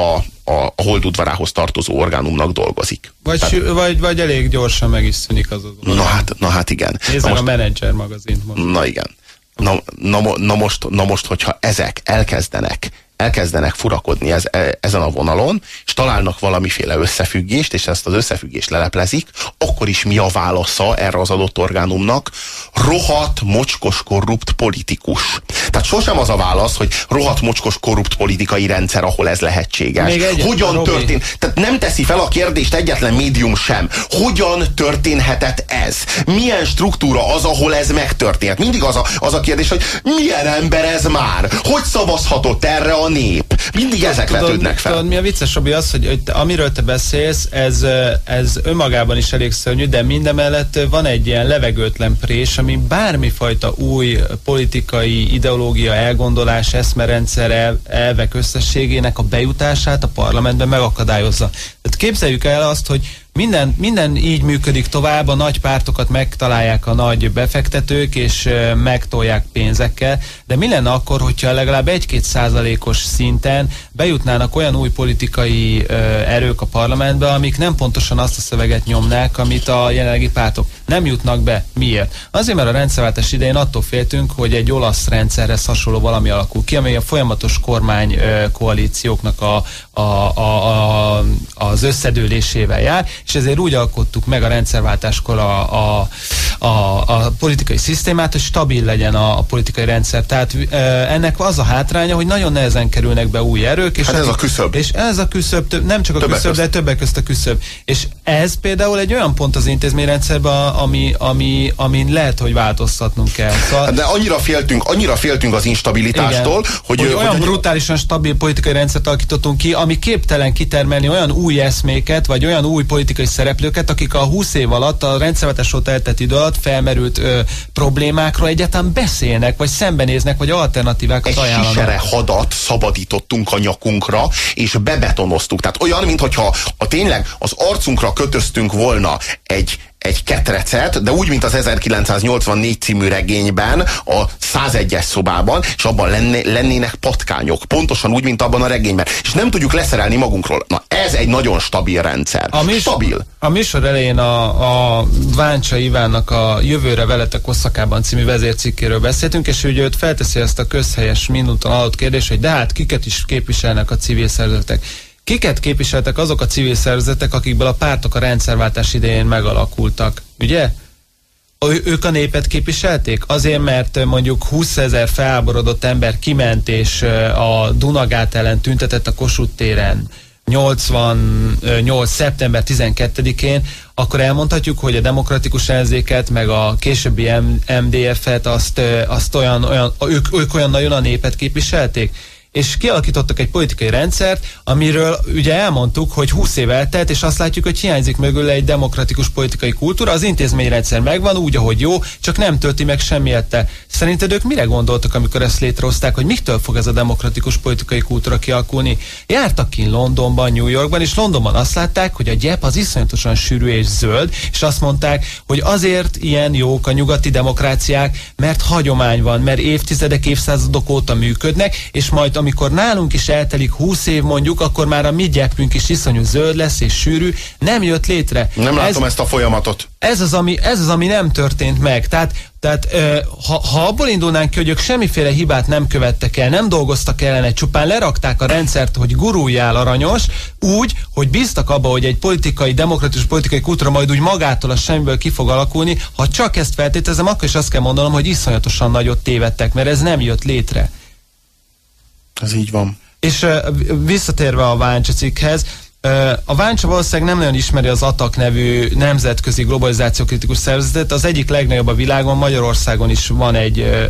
a, a holdudvarához tartozó orgánumnak dolgozik. Vagy, Tehát, vagy, vagy elég gyorsan meg is szűnik az az na hát, na hát igen. Nézd na most, a menedzser magazint most. Na igen. Na, na, na, most, na most, hogyha ezek elkezdenek elkezdenek furakodni ez, e, ezen a vonalon, és találnak valamiféle összefüggést, és ezt az összefüggést leleplezik, akkor is mi a válasza erre az adott orgánumnak? Rohat, mocskos, korrupt politikus. Tehát sosem az a válasz, hogy rohat, mocskos, korrupt politikai rendszer, ahol ez lehetséges. Még egy, Hogyan történt? Tehát nem teszi fel a kérdést egyetlen médium sem. Hogyan történhetett ez? Milyen struktúra az, ahol ez megtörtént? Mindig az a, az a kérdés, hogy milyen ember ez már? Hogy szavazhatott erre a nép. Mindig ezek tudod, vetődnek fel. Tudod, mi a vicces, Robi, az, hogy, hogy te, amiről te beszélsz, ez, ez önmagában is elég szörnyű, de mindemellett van egy ilyen levegőtlen prés, ami bármifajta új politikai ideológia, elgondolás, eszmerendszer, el, elvek összességének a bejutását a parlamentben megakadályozza. Tehát képzeljük el azt, hogy minden, minden így működik tovább, a nagy pártokat megtalálják a nagy befektetők, és megtolják pénzekkel, de mi lenne akkor, hogyha legalább egy-két százalékos szinten bejutnának olyan új politikai erők a parlamentbe, amik nem pontosan azt a szöveget nyomnák, amit a jelenlegi pártok nem jutnak be. Miért? Azért, mert a rendszerváltás idején attól féltünk, hogy egy olasz rendszerhez hasonló valami alakul ki, amely a folyamatos kormány koalícióknak a, a, a, a, az összedőlésével jár, és ezért úgy alkottuk meg a rendszerváltáskor a, a, a, a politikai szisztémát, hogy stabil legyen a, a politikai rendszer. Tehát ö, ennek az a hátránya, hogy nagyon nehezen kerülnek be új erők. És hát ez a küszöb. És ez a küszöb, több, nem csak a többek küszöb, közt. de többek közt a küszöb. És ez például egy olyan pont az intézményrendszerben, ami, ami, amin lehet, hogy változtatnunk kell. Szóval, hát de annyira féltünk, annyira féltünk az instabilitástól, igen, hogy, hogy, olyan hogy brutálisan stabil politikai rendszert alakítottunk ki, ami képtelen kitermelni olyan új eszméket, vagy olyan új politikai szereplőket, akik a 20 év alatt, a rendszervetés óta eltett idő alatt felmerült ö, problémákról egyáltalán beszélnek, vagy szembenéznek, vagy alternatívákat Egy ajánlanak. Egy hadat szabadítottunk a nyakunkra, és bebetonoztuk. Tehát olyan, mintha a tényleg az arcunkra kötöztünk volna egy, egy ketrecet, de úgy, mint az 1984 című regényben, a 101-es szobában, és abban lenné, lennének patkányok. Pontosan úgy, mint abban a regényben. És nem tudjuk leszerelni magunkról. Na, ez egy nagyon stabil rendszer. A műsor, stabil. A műsor elején a, a Váncsa Ivánnak a Jövőre veletek Oszakában című vezércikkéről beszéltünk, és ugye őt felteszi ezt a közhelyes minúton alatt kérdés, hogy de hát kiket is képviselnek a civil szervezetek. Kiket képviseltek azok a civil szervezetek, akikből a pártok a rendszerváltás idején megalakultak, ugye? Ő, ők a népet képviselték? Azért, mert mondjuk 20 ezer felborodott ember kiment és a Dunagát ellen tüntetett a Kossuth téren 88. szeptember 12-én, akkor elmondhatjuk, hogy a demokratikus ellenzéket, meg a későbbi MDF-et, azt, azt olyan, olyan, ők, ők olyan nagyon a népet képviselték és kialakítottak egy politikai rendszert, amiről ugye elmondtuk, hogy 20 év eltelt, és azt látjuk, hogy hiányzik mögül egy demokratikus politikai kultúra, az intézményrendszer megvan úgy, ahogy jó, csak nem tölti meg semmiette. Szerinted ők mire gondoltak, amikor ezt létrehozták, hogy mitől fog ez a demokratikus politikai kultúra kialakulni? Jártak ki Londonban, New Yorkban, és Londonban azt látták, hogy a gyep az iszonyatosan sűrű és zöld, és azt mondták, hogy azért ilyen jók a nyugati demokráciák, mert hagyomány van, mert évtizedek, évszázadok óta működnek, és majd amikor nálunk is eltelik 20 év mondjuk, akkor már a mi gyepünk is iszonyú zöld lesz és sűrű, nem jött létre. Nem látom ez, ezt a folyamatot. Ez az, ami, ez az, ami nem történt meg. Tehát, tehát ha, ha abból indulnánk ki, hogy ők semmiféle hibát nem követtek el, nem dolgoztak ellene, csupán lerakták a rendszert, hogy guruljál aranyos, úgy, hogy bíztak abba, hogy egy politikai, demokratikus politikai kultúra majd úgy magától a semmiből ki fog alakulni, ha csak ezt feltételezem, akkor is azt kell mondanom, hogy iszonyatosan nagyot tévedtek, mert ez nem jött létre. Ez így van. És visszatérve a Váncsa cikkhez, a Váncsa valószínűleg nem nagyon ismeri az ATAK nevű nemzetközi globalizációkritikus szervezetet. Az egyik legnagyobb a világon, Magyarországon is van egy,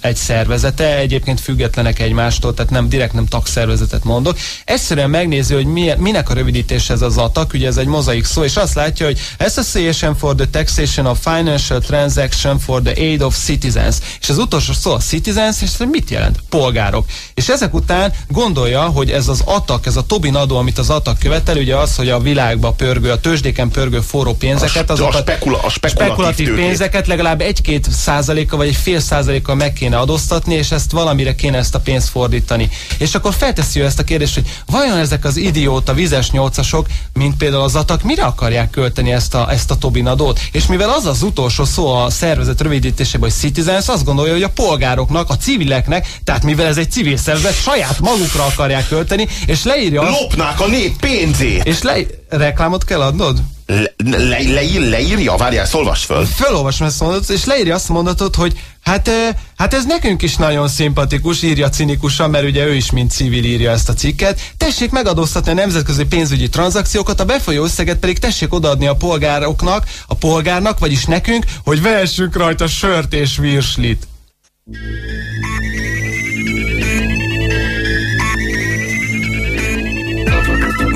egy szervezete, egyébként függetlenek egymástól, tehát nem direkt nem tagszervezetet mondok. Egyszerűen megnézi, hogy mi, minek a rövidítés ez az ATAK, ugye ez egy mozaik szó, és azt látja, hogy Association for the Taxation of Financial Transaction for the Aid of Citizens. És az utolsó szó a citizens, és ez mit jelent? Polgárok. És ezek után gondolja, hogy ez az ATAK, ez a Tobin adó, amit az ATAK követel, ugye az, hogy a világba pörgő, a tőzsdéken pörgő forró pénzeket, azokat, a, spekula, a spekulatív, spekulatív pénzeket legalább egy-két százaléka vagy egy fél százaléka meg kéne adóztatni, és ezt valamire kéne ezt a pénzt fordítani. És akkor felteszi ő ezt a kérdést, hogy vajon ezek az idióta vizes nyolcasok, mint például az atak, mire akarják költeni ezt a, ezt a Tobin adót? És mivel az az utolsó szó a szervezet rövidítésében, hogy citizens, azt gondolja, hogy a polgároknak, a civileknek, tehát mivel ez egy civil szervezet, saját magukra akarják költeni, és leírja... Lopnák a nép pénzét! És le, reklámot kell adnod? Le, le, leír, leírja? Várjál, szolvasd föl. Fölolvasom ezt a mondatot, és leírja azt a mondatot, hogy hát, hát ez nekünk is nagyon szimpatikus, írja cinikusan, mert ugye ő is mint civil írja ezt a cikket. Tessék megadóztatni a nemzetközi pénzügyi tranzakciókat, a befolyó összeget pedig tessék odaadni a polgároknak, a polgárnak, vagyis nekünk, hogy vehessünk rajta sört és virslit.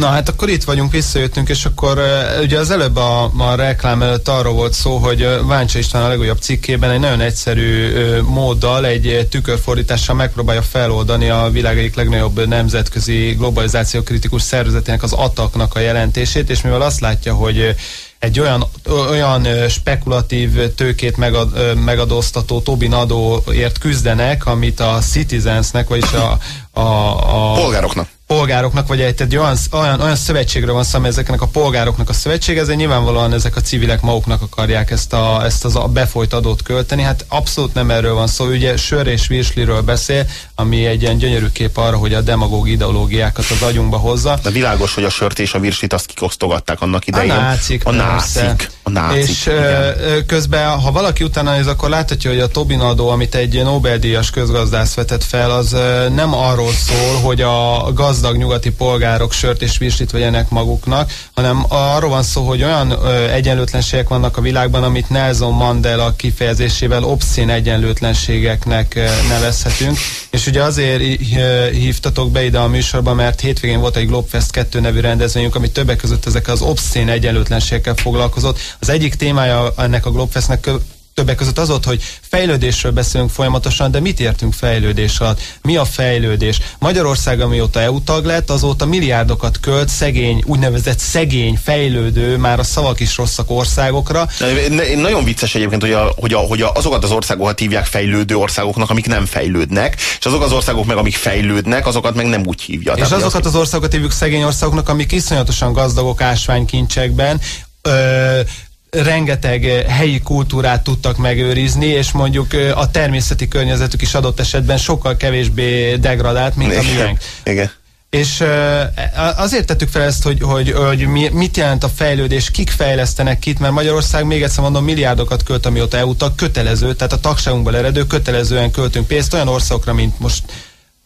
Na hát akkor itt vagyunk, visszajöttünk, és akkor ugye az előbb a, a reklám előtt arról volt szó, hogy Váncsa István a legújabb cikkében egy nagyon egyszerű móddal, egy tükörfordítással megpróbálja feloldani a világ egyik legnagyobb nemzetközi globalizáció kritikus szervezetének az ataknak a jelentését, és mivel azt látja, hogy egy olyan, olyan spekulatív tőkét megad, megadóztató Tobin adóért küzdenek, amit a citizensnek, vagyis a, a, a polgároknak polgároknak, vagy egy, egy olyan, olyan, olyan szövetségről van szó, ami ezeknek a polgároknak a szövetség, ezért nyilvánvalóan ezek a civilek maguknak akarják ezt, a, ezt az a befolyt adót költeni. Hát abszolút nem erről van szó. Ugye Sör és Virsliről beszél, ami egy ilyen gyönyörű kép arra, hogy a demagóg ideológiákat az agyunkba hozza. De világos, hogy a sört és a virslit azt kikosztogatták annak idején. A nácik. A nácik. A nácik és igen. közben, ha valaki utána néz, akkor láthatja, hogy a Tobin adó, amit egy Nobel-díjas közgazdász vetett fel, az nem arról szól, hogy a gazdag nyugati polgárok sört és virslit vegyenek maguknak, hanem arról van szó, hogy olyan egyenlőtlenségek vannak a világban, amit Nelson Mandela kifejezésével obszín egyenlőtlenségeknek nevezhetünk. És ugye azért hívtatok be ide a műsorba, mert hétvégén volt egy Globfest 2 nevű rendezvényünk, ami többek között ezek az obszín egyenlőtlenségekkel foglalkozott. Az egyik témája ennek a Globfestnek többek között az volt, hogy fejlődésről beszélünk folyamatosan, de mit értünk fejlődés alatt? Mi a fejlődés? Magyarország, amióta EU tag lett, azóta milliárdokat költ szegény, úgynevezett szegény, fejlődő, már a szavak is rosszak országokra. Nagyon vicces egyébként, hogy, a, hogy, a, hogy a, azokat az országokat hívják fejlődő országoknak, amik nem fejlődnek, és azok az országok meg, amik fejlődnek, azokat meg nem úgy hívja. És azokat az... az országokat hívjuk szegény országoknak, amik iszonyatosan gazdagok ásványkincsekben, ö, rengeteg eh, helyi kultúrát tudtak megőrizni, és mondjuk eh, a természeti környezetük is adott esetben sokkal kevésbé degradált, mint a miénk. Igen. És uh, azért tettük fel ezt, hogy, hogy, hogy mit jelent a fejlődés, kik fejlesztenek kit, mert Magyarország még egyszer mondom milliárdokat költ, amióta EU tag, kötelező, tehát a tagságunkból eredő kötelezően költünk pénzt olyan országokra, mint most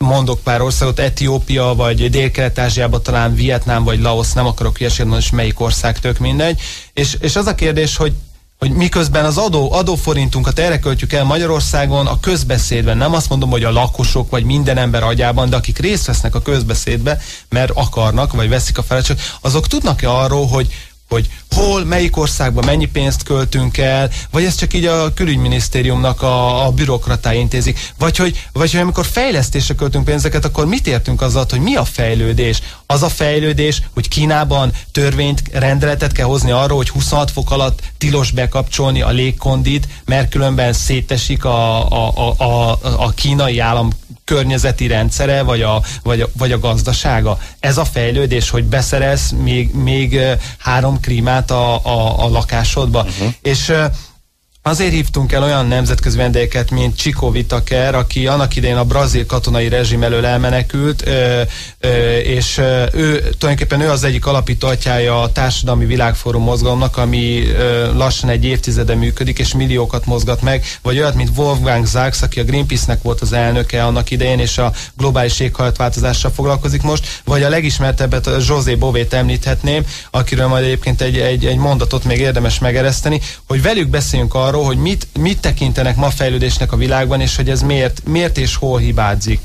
mondok pár országot, Etiópia, vagy Dél-Kelet-Ázsiában talán Vietnám, vagy Laos, nem akarok hülyeséget mondani, és melyik ország tök mindegy. És, és az a kérdés, hogy hogy miközben az adó, adóforintunkat erre költjük el Magyarországon a közbeszédben, nem azt mondom, hogy a lakosok vagy minden ember agyában, de akik részt vesznek a közbeszédbe, mert akarnak, vagy veszik a feladatot, azok tudnak-e arról, hogy, hogy hol, melyik országban mennyi pénzt költünk el, vagy ez csak így a külügyminisztériumnak a, a bürokratái intézik, vagy hogy, vagy hogy amikor fejlesztésre költünk pénzeket, akkor mit értünk azzal, hogy mi a fejlődés? Az a fejlődés, hogy Kínában törvényt, rendeletet kell hozni arról, hogy 26 fok alatt tilos bekapcsolni a légkondit, mert különben szétesik a, a, a, a, a kínai állam környezeti rendszere, vagy a, vagy a, vagy a gazdasága. Ez a fejlődés, hogy beszerez még, még három klímát a, a, a lakásodba. Uh-huh. És Azért hívtunk el olyan nemzetközi vendégeket, mint Chico Vitaker, aki annak idején a brazil katonai rezsim elől elmenekült, ö, és ő tulajdonképpen ő az egyik alapító atyája a Társadalmi Világfórum mozgalomnak, ami lassan egy évtizede működik, és milliókat mozgat meg, vagy olyat, mint Wolfgang Sachs, aki a Greenpeace-nek volt az elnöke annak idején, és a globális éghajlatváltozással foglalkozik most, vagy a legismertebbet a José Bovét említhetném, akiről majd egyébként egy, egy, egy mondatot még érdemes megereszteni, hogy velük beszéljünk arról, arról, hogy mit, mit tekintenek ma fejlődésnek a világban, és hogy ez miért, miért és hol hibázik.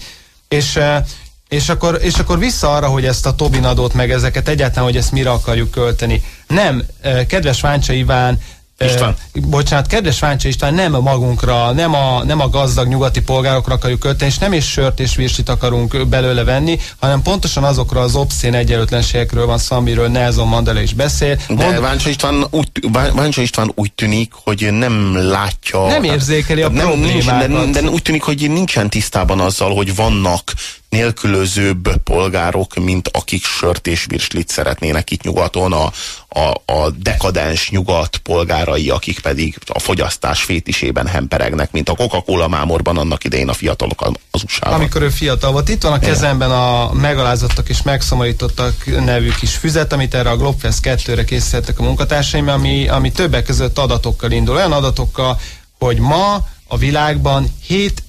És, eh, és akkor, és akkor vissza arra, hogy ezt a Tobin adót, meg ezeket egyáltalán, hogy ezt mire akarjuk költeni. Nem, eh, kedves Váncsa Iván, István. bocsánat, kedves Váncsa István, nem magunkra, nem a, nem a gazdag nyugati polgárokra akarjuk költeni, és nem is sört és virsit akarunk belőle venni, hanem pontosan azokra az obszén egyenlőtlenségekről van szó, amiről Nelson Mandela is beszél. De Mond... Váncsa István, úgy, Váncsa István úgy tűnik, hogy nem látja... Nem érzékeli a nem, problémákat. Nincs, de, de úgy tűnik, hogy nincsen tisztában azzal, hogy vannak nélkülözőbb polgárok, mint akik sört és virslit szeretnének itt nyugaton, a, a, a dekadens nyugat polgárai, akik pedig a fogyasztás fétisében hemperegnek, mint a Coca-Cola mámorban annak idején a fiatalok az usa Amikor ő fiatal volt. Itt van a kezemben a megalázottak és megszomorítottak nevű kis füzet, amit erre a Globfest 2-re készítettek a munkatársaim, ami, ami többek között adatokkal indul. Olyan adatokkal, hogy ma a világban 7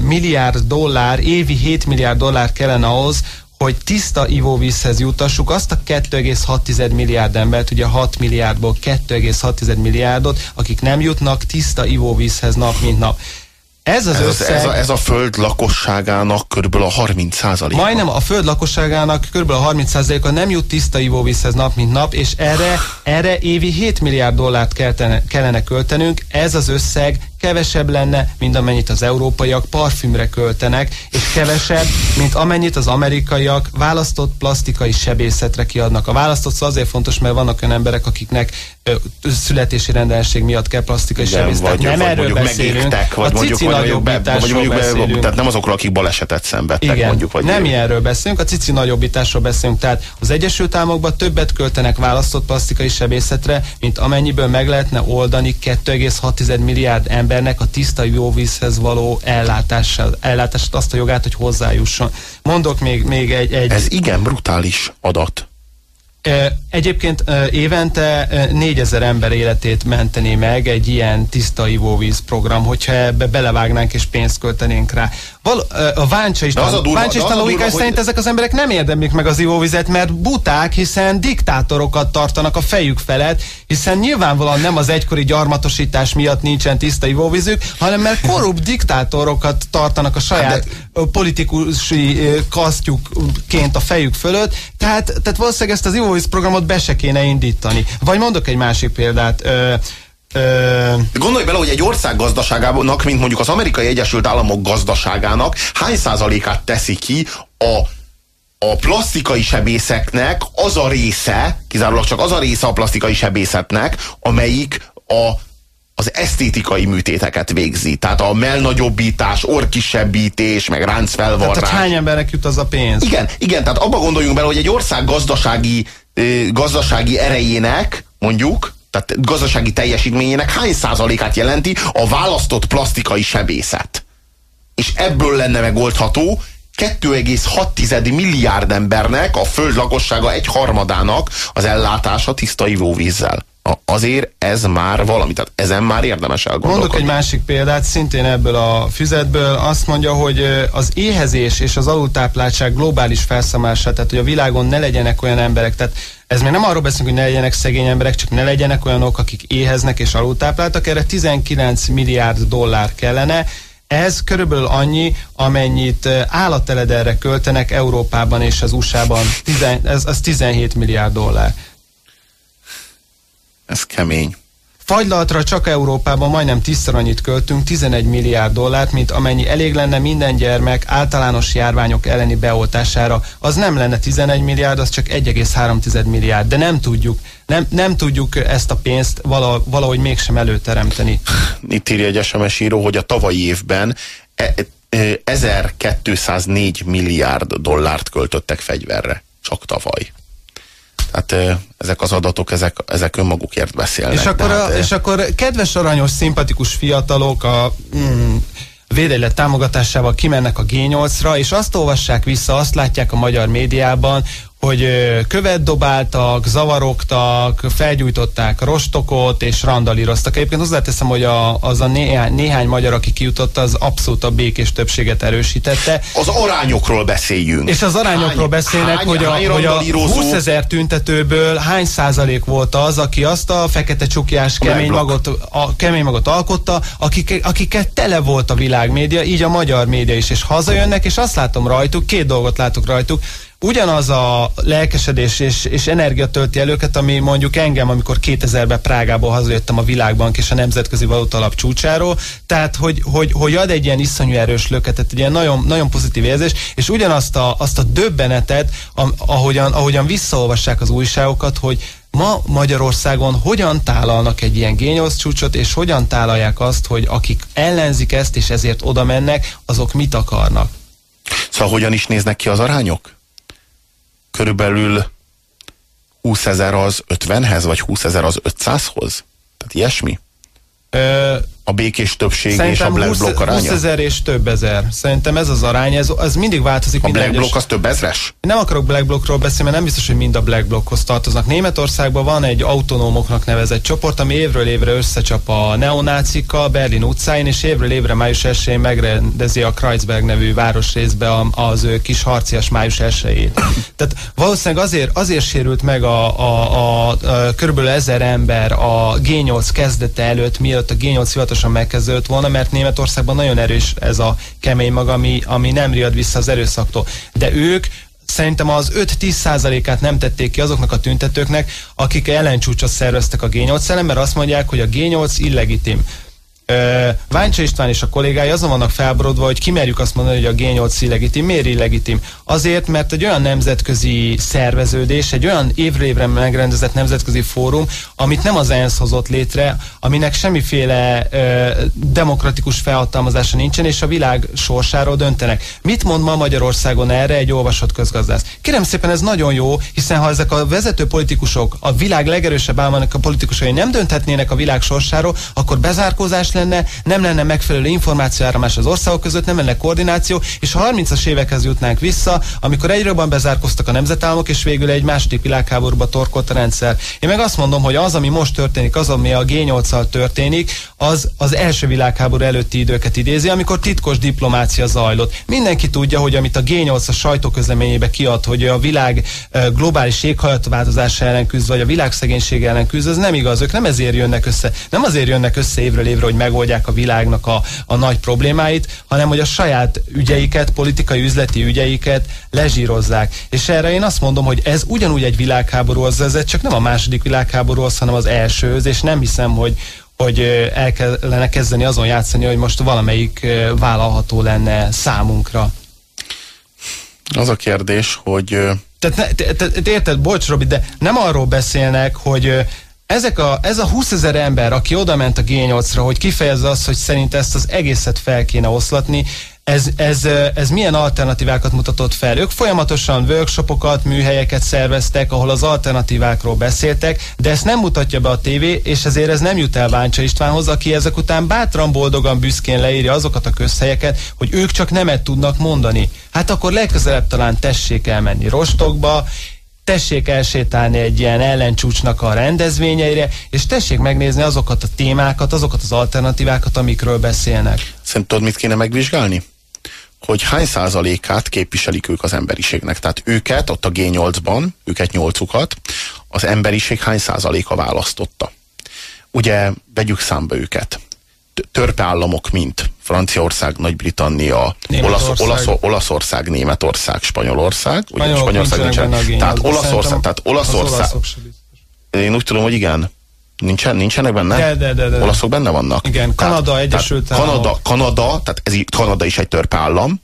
milliárd dollár, évi 7 milliárd dollár kellene ahhoz, hogy tiszta ivóvízhez jutassuk azt a 2,6 milliárd embert, ugye 6 milliárdból 2,6 milliárdot, akik nem jutnak tiszta ivóvízhez nap mint nap. Ez az Ez, összeg... ez, a, ez a föld lakosságának körülbelül a 30 százaléka. Majdnem a föld lakosságának kb. a 30%-a nem jut tiszta ivóvízhez nap mint nap, és erre, erre évi 7 milliárd dollárt keltene, kellene költenünk. Ez az összeg kevesebb lenne, mint amennyit az európaiak parfümre költenek, és kevesebb, mint amennyit az amerikaiak választott plastikai sebészetre kiadnak. A választott szó azért fontos, mert vannak olyan emberek, akiknek ö, születési rendelenség miatt kell plastikai sebészet. Nem vagy erről beszélünk. megégtek, vagy a mondjuk, cici nagyobbításról beszélünk. tehát nem azokról, akik balesetet szenvedtek, Igen, mondjuk. Vagy nem ilyenről beszélünk, a cici nagyobbításról beszélünk. Tehát az Egyesült Államokban többet költenek választott plastikai sebészetre, mint amennyiből meg lehetne oldani 2,6 milliárd embernek a tiszta jóvízhez való ellátással, ellátását, azt a jogát, hogy hozzájusson. Mondok még, még egy, egy Ez igen brutális adat. Egyébként évente ö, 4000 ember életét menteni meg egy ilyen tiszta ivóvíz program, hogyha ebbe belevágnánk és pénzt költenénk rá. Val, a Váncsa De az a durva- Váncsa de az István a logika durva, szerint ezek az emberek nem érdemlik meg az ivóvizet, mert buták, hiszen diktátorokat tartanak a fejük felett, hiszen nyilvánvalóan nem az egykori gyarmatosítás miatt nincsen tiszta ivóvízük, hanem mert korrupt diktátorokat tartanak a saját Hát ö, politikusi kasztjukként a fejük fölött, tehát, tehát valószínűleg ezt az ivóvíz programot be se kéne indítani. Vagy mondok egy másik példát. Ö, ö, Gondolj bele, hogy egy ország gazdaságának, mint mondjuk az Amerikai Egyesült Államok gazdaságának hány százalékát teszi ki a a plastikai sebészeknek az a része, kizárólag csak az a része a plastikai sebészetnek, amelyik a, az esztétikai műtéteket végzi. Tehát a melnagyobbítás, orkisebbítés, meg tehát ráncfelvarrás. hogy hány embernek jut az a pénz? Igen, igen, tehát abba gondoljunk bele, hogy egy ország gazdasági, gazdasági erejének, mondjuk, tehát gazdasági teljesítményének hány százalékát jelenti a választott plastikai sebészet. És ebből lenne megoldható 2,6 milliárd embernek, a föld lakossága egy harmadának az ellátása tiszta ivóvízzel. Azért ez már valami, tehát ezen már érdemes elgondolkodni. Mondok egy másik példát, szintén ebből a füzetből. Azt mondja, hogy az éhezés és az alultápláltság globális felszámolása, tehát hogy a világon ne legyenek olyan emberek, tehát ez még nem arról beszélünk, hogy ne legyenek szegény emberek, csak ne legyenek olyanok, akik éheznek és alultápláltak. Erre 19 milliárd dollár kellene. Ez körülbelül annyi, amennyit ö, állateledelre költenek Európában és az USA-ban. Ez, az 17 milliárd dollár. Ez kemény. Fagylaltra csak Európában majdnem tízszer annyit költünk, 11 milliárd dollárt, mint amennyi elég lenne minden gyermek általános járványok elleni beoltására. Az nem lenne 11 milliárd, az csak 1,3 milliárd, de nem tudjuk, nem, nem tudjuk ezt a pénzt vala, valahogy mégsem előteremteni. Itt írja egy SMS író, hogy a tavalyi évben e- e- 1204 milliárd dollárt költöttek fegyverre. Csak tavaly. Tehát ezek az adatok, ezek, ezek önmagukért beszélnek. És akkor, a, hát, e, és akkor kedves, aranyos, szimpatikus fiatalok a mm, védelet támogatásával kimennek a G8-ra, és azt olvassák vissza, azt látják a magyar médiában, hogy követ dobáltak, zavarogtak, felgyújtották rostokot és randalíroztak. Egyébként hozzáteszem, hogy a, az a néhány, néhány magyar, aki kijutott, az abszolút a békés többséget erősítette. Az arányokról beszéljünk. És az arányokról Hány- beszélnek, hány- hogy, a, hány hogy a randalírozó- 20 ezer tüntetőből hány százalék volt az, aki azt a fekete csukjás A kemény magot, a kemény magot alkotta, akik, akiket tele volt a világmédia, így a magyar média is, és hazajönnek, és azt látom rajtuk, két dolgot látok rajtuk, ugyanaz a lelkesedés és, és energia tölti el őket, ami mondjuk engem, amikor 2000-ben Prágából hazajöttem a Világbank és a Nemzetközi Valuta Alap csúcsáról, tehát hogy, hogy, hogy ad egy ilyen iszonyú erős löketet, egy ilyen nagyon, nagyon pozitív érzés, és ugyanazt a, azt a döbbenetet, ahogyan, ahogyan visszaolvassák az újságokat, hogy ma Magyarországon hogyan tálalnak egy ilyen G8 csúcsot, és hogyan tálalják azt, hogy akik ellenzik ezt, és ezért oda mennek, azok mit akarnak. Szóval hogyan is néznek ki az arányok? Körülbelül 20 ezer az 50-hez, vagy 20 ezer az 500-hoz? Tehát ilyesmi? A békés többség és a Szerintem Black 20, Bloc 20 aránya? ezer és több ezer. Szerintem ez az arány, ez, ez mindig változik. A Black egyes- Bloc az több ezres? Nem akarok Black Blockról beszélni, mert nem biztos, hogy mind a Black Blockhoz tartoznak. Németországban van egy autonómoknak nevezett csoport, ami évről évre összecsap a neonácikkal Berlin utcáin, és évről évre május 1-én megrendezi a Kreuzberg nevű városrészbe a- az ő kis harcias május 1 Tehát valószínűleg azért, azért sérült meg a, a, a, a körülbelül ezer ember a G8 kezdete előtt, mielőtt a G8 hivatalos folyamatosan megkezdődött volna, mert Németországban nagyon erős ez a kemény mag, ami, ami nem riad vissza az erőszaktól. De ők szerintem az 5-10 százalékát nem tették ki azoknak a tüntetőknek, akik ellencsúcsot szerveztek a G8 ellen, mert azt mondják, hogy a G8 illegitim. Váncsa István és a kollégái azon vannak felborodva, hogy kimerjük azt mondani, hogy a G8 illegitim. Miért illegitim? Azért, mert egy olyan nemzetközi szerveződés, egy olyan évről évre megrendezett nemzetközi fórum, amit nem az ENSZ hozott létre, aminek semmiféle ö, demokratikus felhatalmazása nincsen, és a világ sorsáról döntenek. Mit mond ma Magyarországon erre egy olvasott közgazdász? Kérem szépen, ez nagyon jó, hiszen ha ezek a vezető politikusok, a világ legerősebb álmanak a politikusai nem dönthetnének a világ sorsáról, akkor bezárkózás lenne, nem lenne megfelelő információáramás az országok között, nem lenne koordináció, és ha 30-as évekhez jutnánk vissza, amikor egyre jobban bezárkoztak a nemzetállamok, és végül egy második világháborúba torkolt a rendszer. Én meg azt mondom, hogy az, ami most történik, az, ami a G8-al történik, az az első világháború előtti időket idézi, amikor titkos diplomácia zajlott. Mindenki tudja, hogy amit a G8 a sajtóközleményébe kiad, hogy a világ globális éghajlatváltozása ellen küzd, vagy a világ szegénység ellen küzd, az nem igaz. Ők nem ezért jönnek össze. Nem azért jönnek össze évről évre, hogy megoldják a világnak a, a nagy problémáit, hanem hogy a saját ügyeiket, politikai üzleti ügyeiket lezsírozzák. És erre én azt mondom, hogy ez ugyanúgy egy világháborúhoz vezet, csak nem a második világháborúhoz, hanem az elsőhöz, és nem hiszem, hogy, hogy el kellene kezdeni azon játszani, hogy most valamelyik vállalható lenne számunkra. Az a kérdés, hogy... Tehát, ne, te, te, te érted, bocs Robi, de nem arról beszélnek, hogy ezek a, ez a 20 ezer ember, aki oda ment a G8-ra, hogy kifejezze azt, hogy szerint ezt az egészet fel kéne oszlatni, ez, ez, ez milyen alternatívákat mutatott fel? Ők folyamatosan workshopokat, műhelyeket szerveztek, ahol az alternatívákról beszéltek, de ezt nem mutatja be a tévé, és ezért ez nem jut el Váncsa Istvánhoz, aki ezek után bátran, boldogan, büszkén leírja azokat a közhelyeket, hogy ők csak nemet tudnak mondani. Hát akkor legközelebb talán tessék elmenni Rostokba, tessék elsétálni egy ilyen ellencsúcsnak a rendezvényeire, és tessék megnézni azokat a témákat, azokat az alternatívákat, amikről beszélnek. Szerinted mit kéne megvizsgálni? hogy hány százalékát képviselik ők az emberiségnek. Tehát őket ott a G8-ban, őket nyolcukat, az emberiség hány százaléka választotta. Ugye vegyük számba őket. Törpe államok, mint Franciaország, Nagy-Britannia, Olasz, Olasz, Olaszország, Németország, Spanyolország. Ugye Spanyolország nincsen. Tehát Olaszország, tehát Olaszország. Én úgy tudom, hogy igen. Nincsen, nincsenek benne? De, de, de, de. Olaszok benne vannak? Igen, Kanada, tehát, Egyesült tehát Államok. Kanada, Kanada, tehát ez, Kanada is egy törpállam.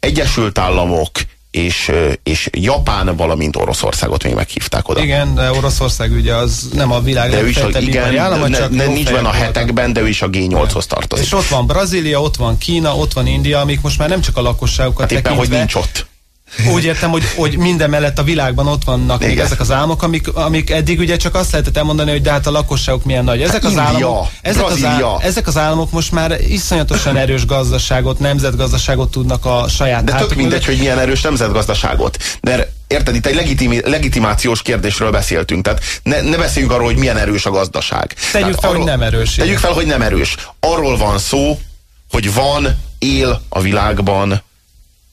Egyesült Államok és, és Japán, valamint Oroszországot még meghívták oda. Igen, de Oroszország ugye az nem a világ de is a, igen, állam, ne, csak ne, nincs benne a hetekben, de ő is a G8-hoz tartozik. És ott van Brazília, ott van Kína, ott van India, amik most már nem csak a lakosságukat hát éppen, tekintve, hogy nincs ott úgy értem, hogy, hogy minden mellett a világban ott vannak még ezek az álmok, amik, amik eddig ugye csak azt lehetett elmondani, hogy de hát a lakosságuk milyen nagy. Ezek hát az India, államok, ezek az, áll, ezek az államok most már iszonyatosan erős gazdaságot, nemzetgazdaságot tudnak a saját De tök mindegy, hogy milyen erős nemzetgazdaságot. De érted, itt egy legitimi, legitimációs kérdésről beszéltünk. Tehát ne, ne beszéljünk arról, hogy milyen erős a gazdaság. Tegyük fel, arról, hogy nem erős. Tegyük fel, hogy nem erős. Arról van szó, hogy van, él a világban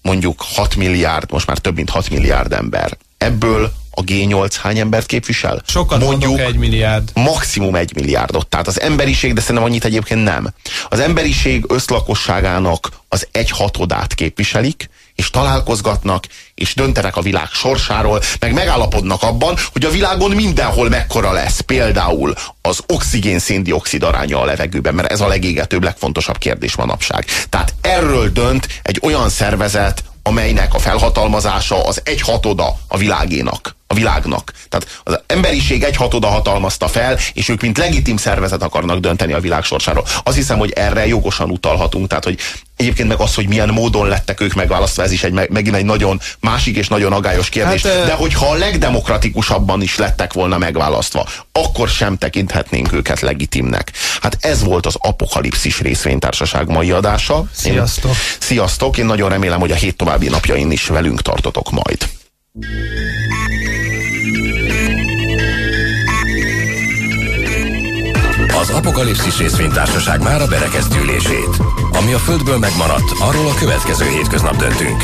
mondjuk 6 milliárd, most már több mint 6 milliárd ember. Ebből a G8 hány embert képvisel? Sokat mondjuk egy milliárd. Maximum egy milliárdot. Tehát az emberiség, de szerintem annyit egyébként nem. Az emberiség összlakosságának az egy hatodát képviselik, és találkozgatnak, és döntenek a világ sorsáról, meg megállapodnak abban, hogy a világon mindenhol mekkora lesz például az oxigén-széndiokszid aránya a levegőben, mert ez a legégetőbb, legfontosabb kérdés manapság. Tehát erről dönt egy olyan szervezet, amelynek a felhatalmazása az egy hatoda a világénak a világnak. Tehát az emberiség egy hatoda hatalmazta fel, és ők mint legitim szervezet akarnak dönteni a világ sorsáról. Azt hiszem, hogy erre jogosan utalhatunk, tehát hogy egyébként meg az, hogy milyen módon lettek ők megválasztva, ez is egy, megint egy nagyon másik és nagyon agályos kérdés. Hát, De hogyha a legdemokratikusabban is lettek volna megválasztva, akkor sem tekinthetnénk őket legitimnek. Hát ez volt az Apokalipszis részvénytársaság mai adása. Sziasztok! Én, sziasztok! Én nagyon remélem, hogy a hét további napjain is velünk tartotok majd. Az Apokalipszis részvénytársaság már a berekeztülését. Ami a Földből megmaradt, arról a következő hétköznap döntünk.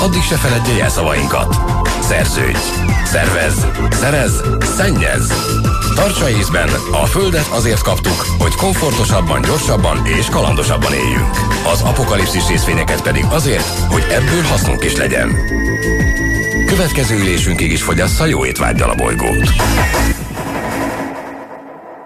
Addig se feledje jelszavainkat. Szerződj! Szervez! Szerez! Szennyez! Tartsa észben, a Földet azért kaptuk, hogy komfortosabban, gyorsabban és kalandosabban éljünk. Az apokalipszis részvényeket pedig azért, hogy ebből hasznunk is legyen. Következő ülésünkig is fogyassza jó étvágyal a bolygót.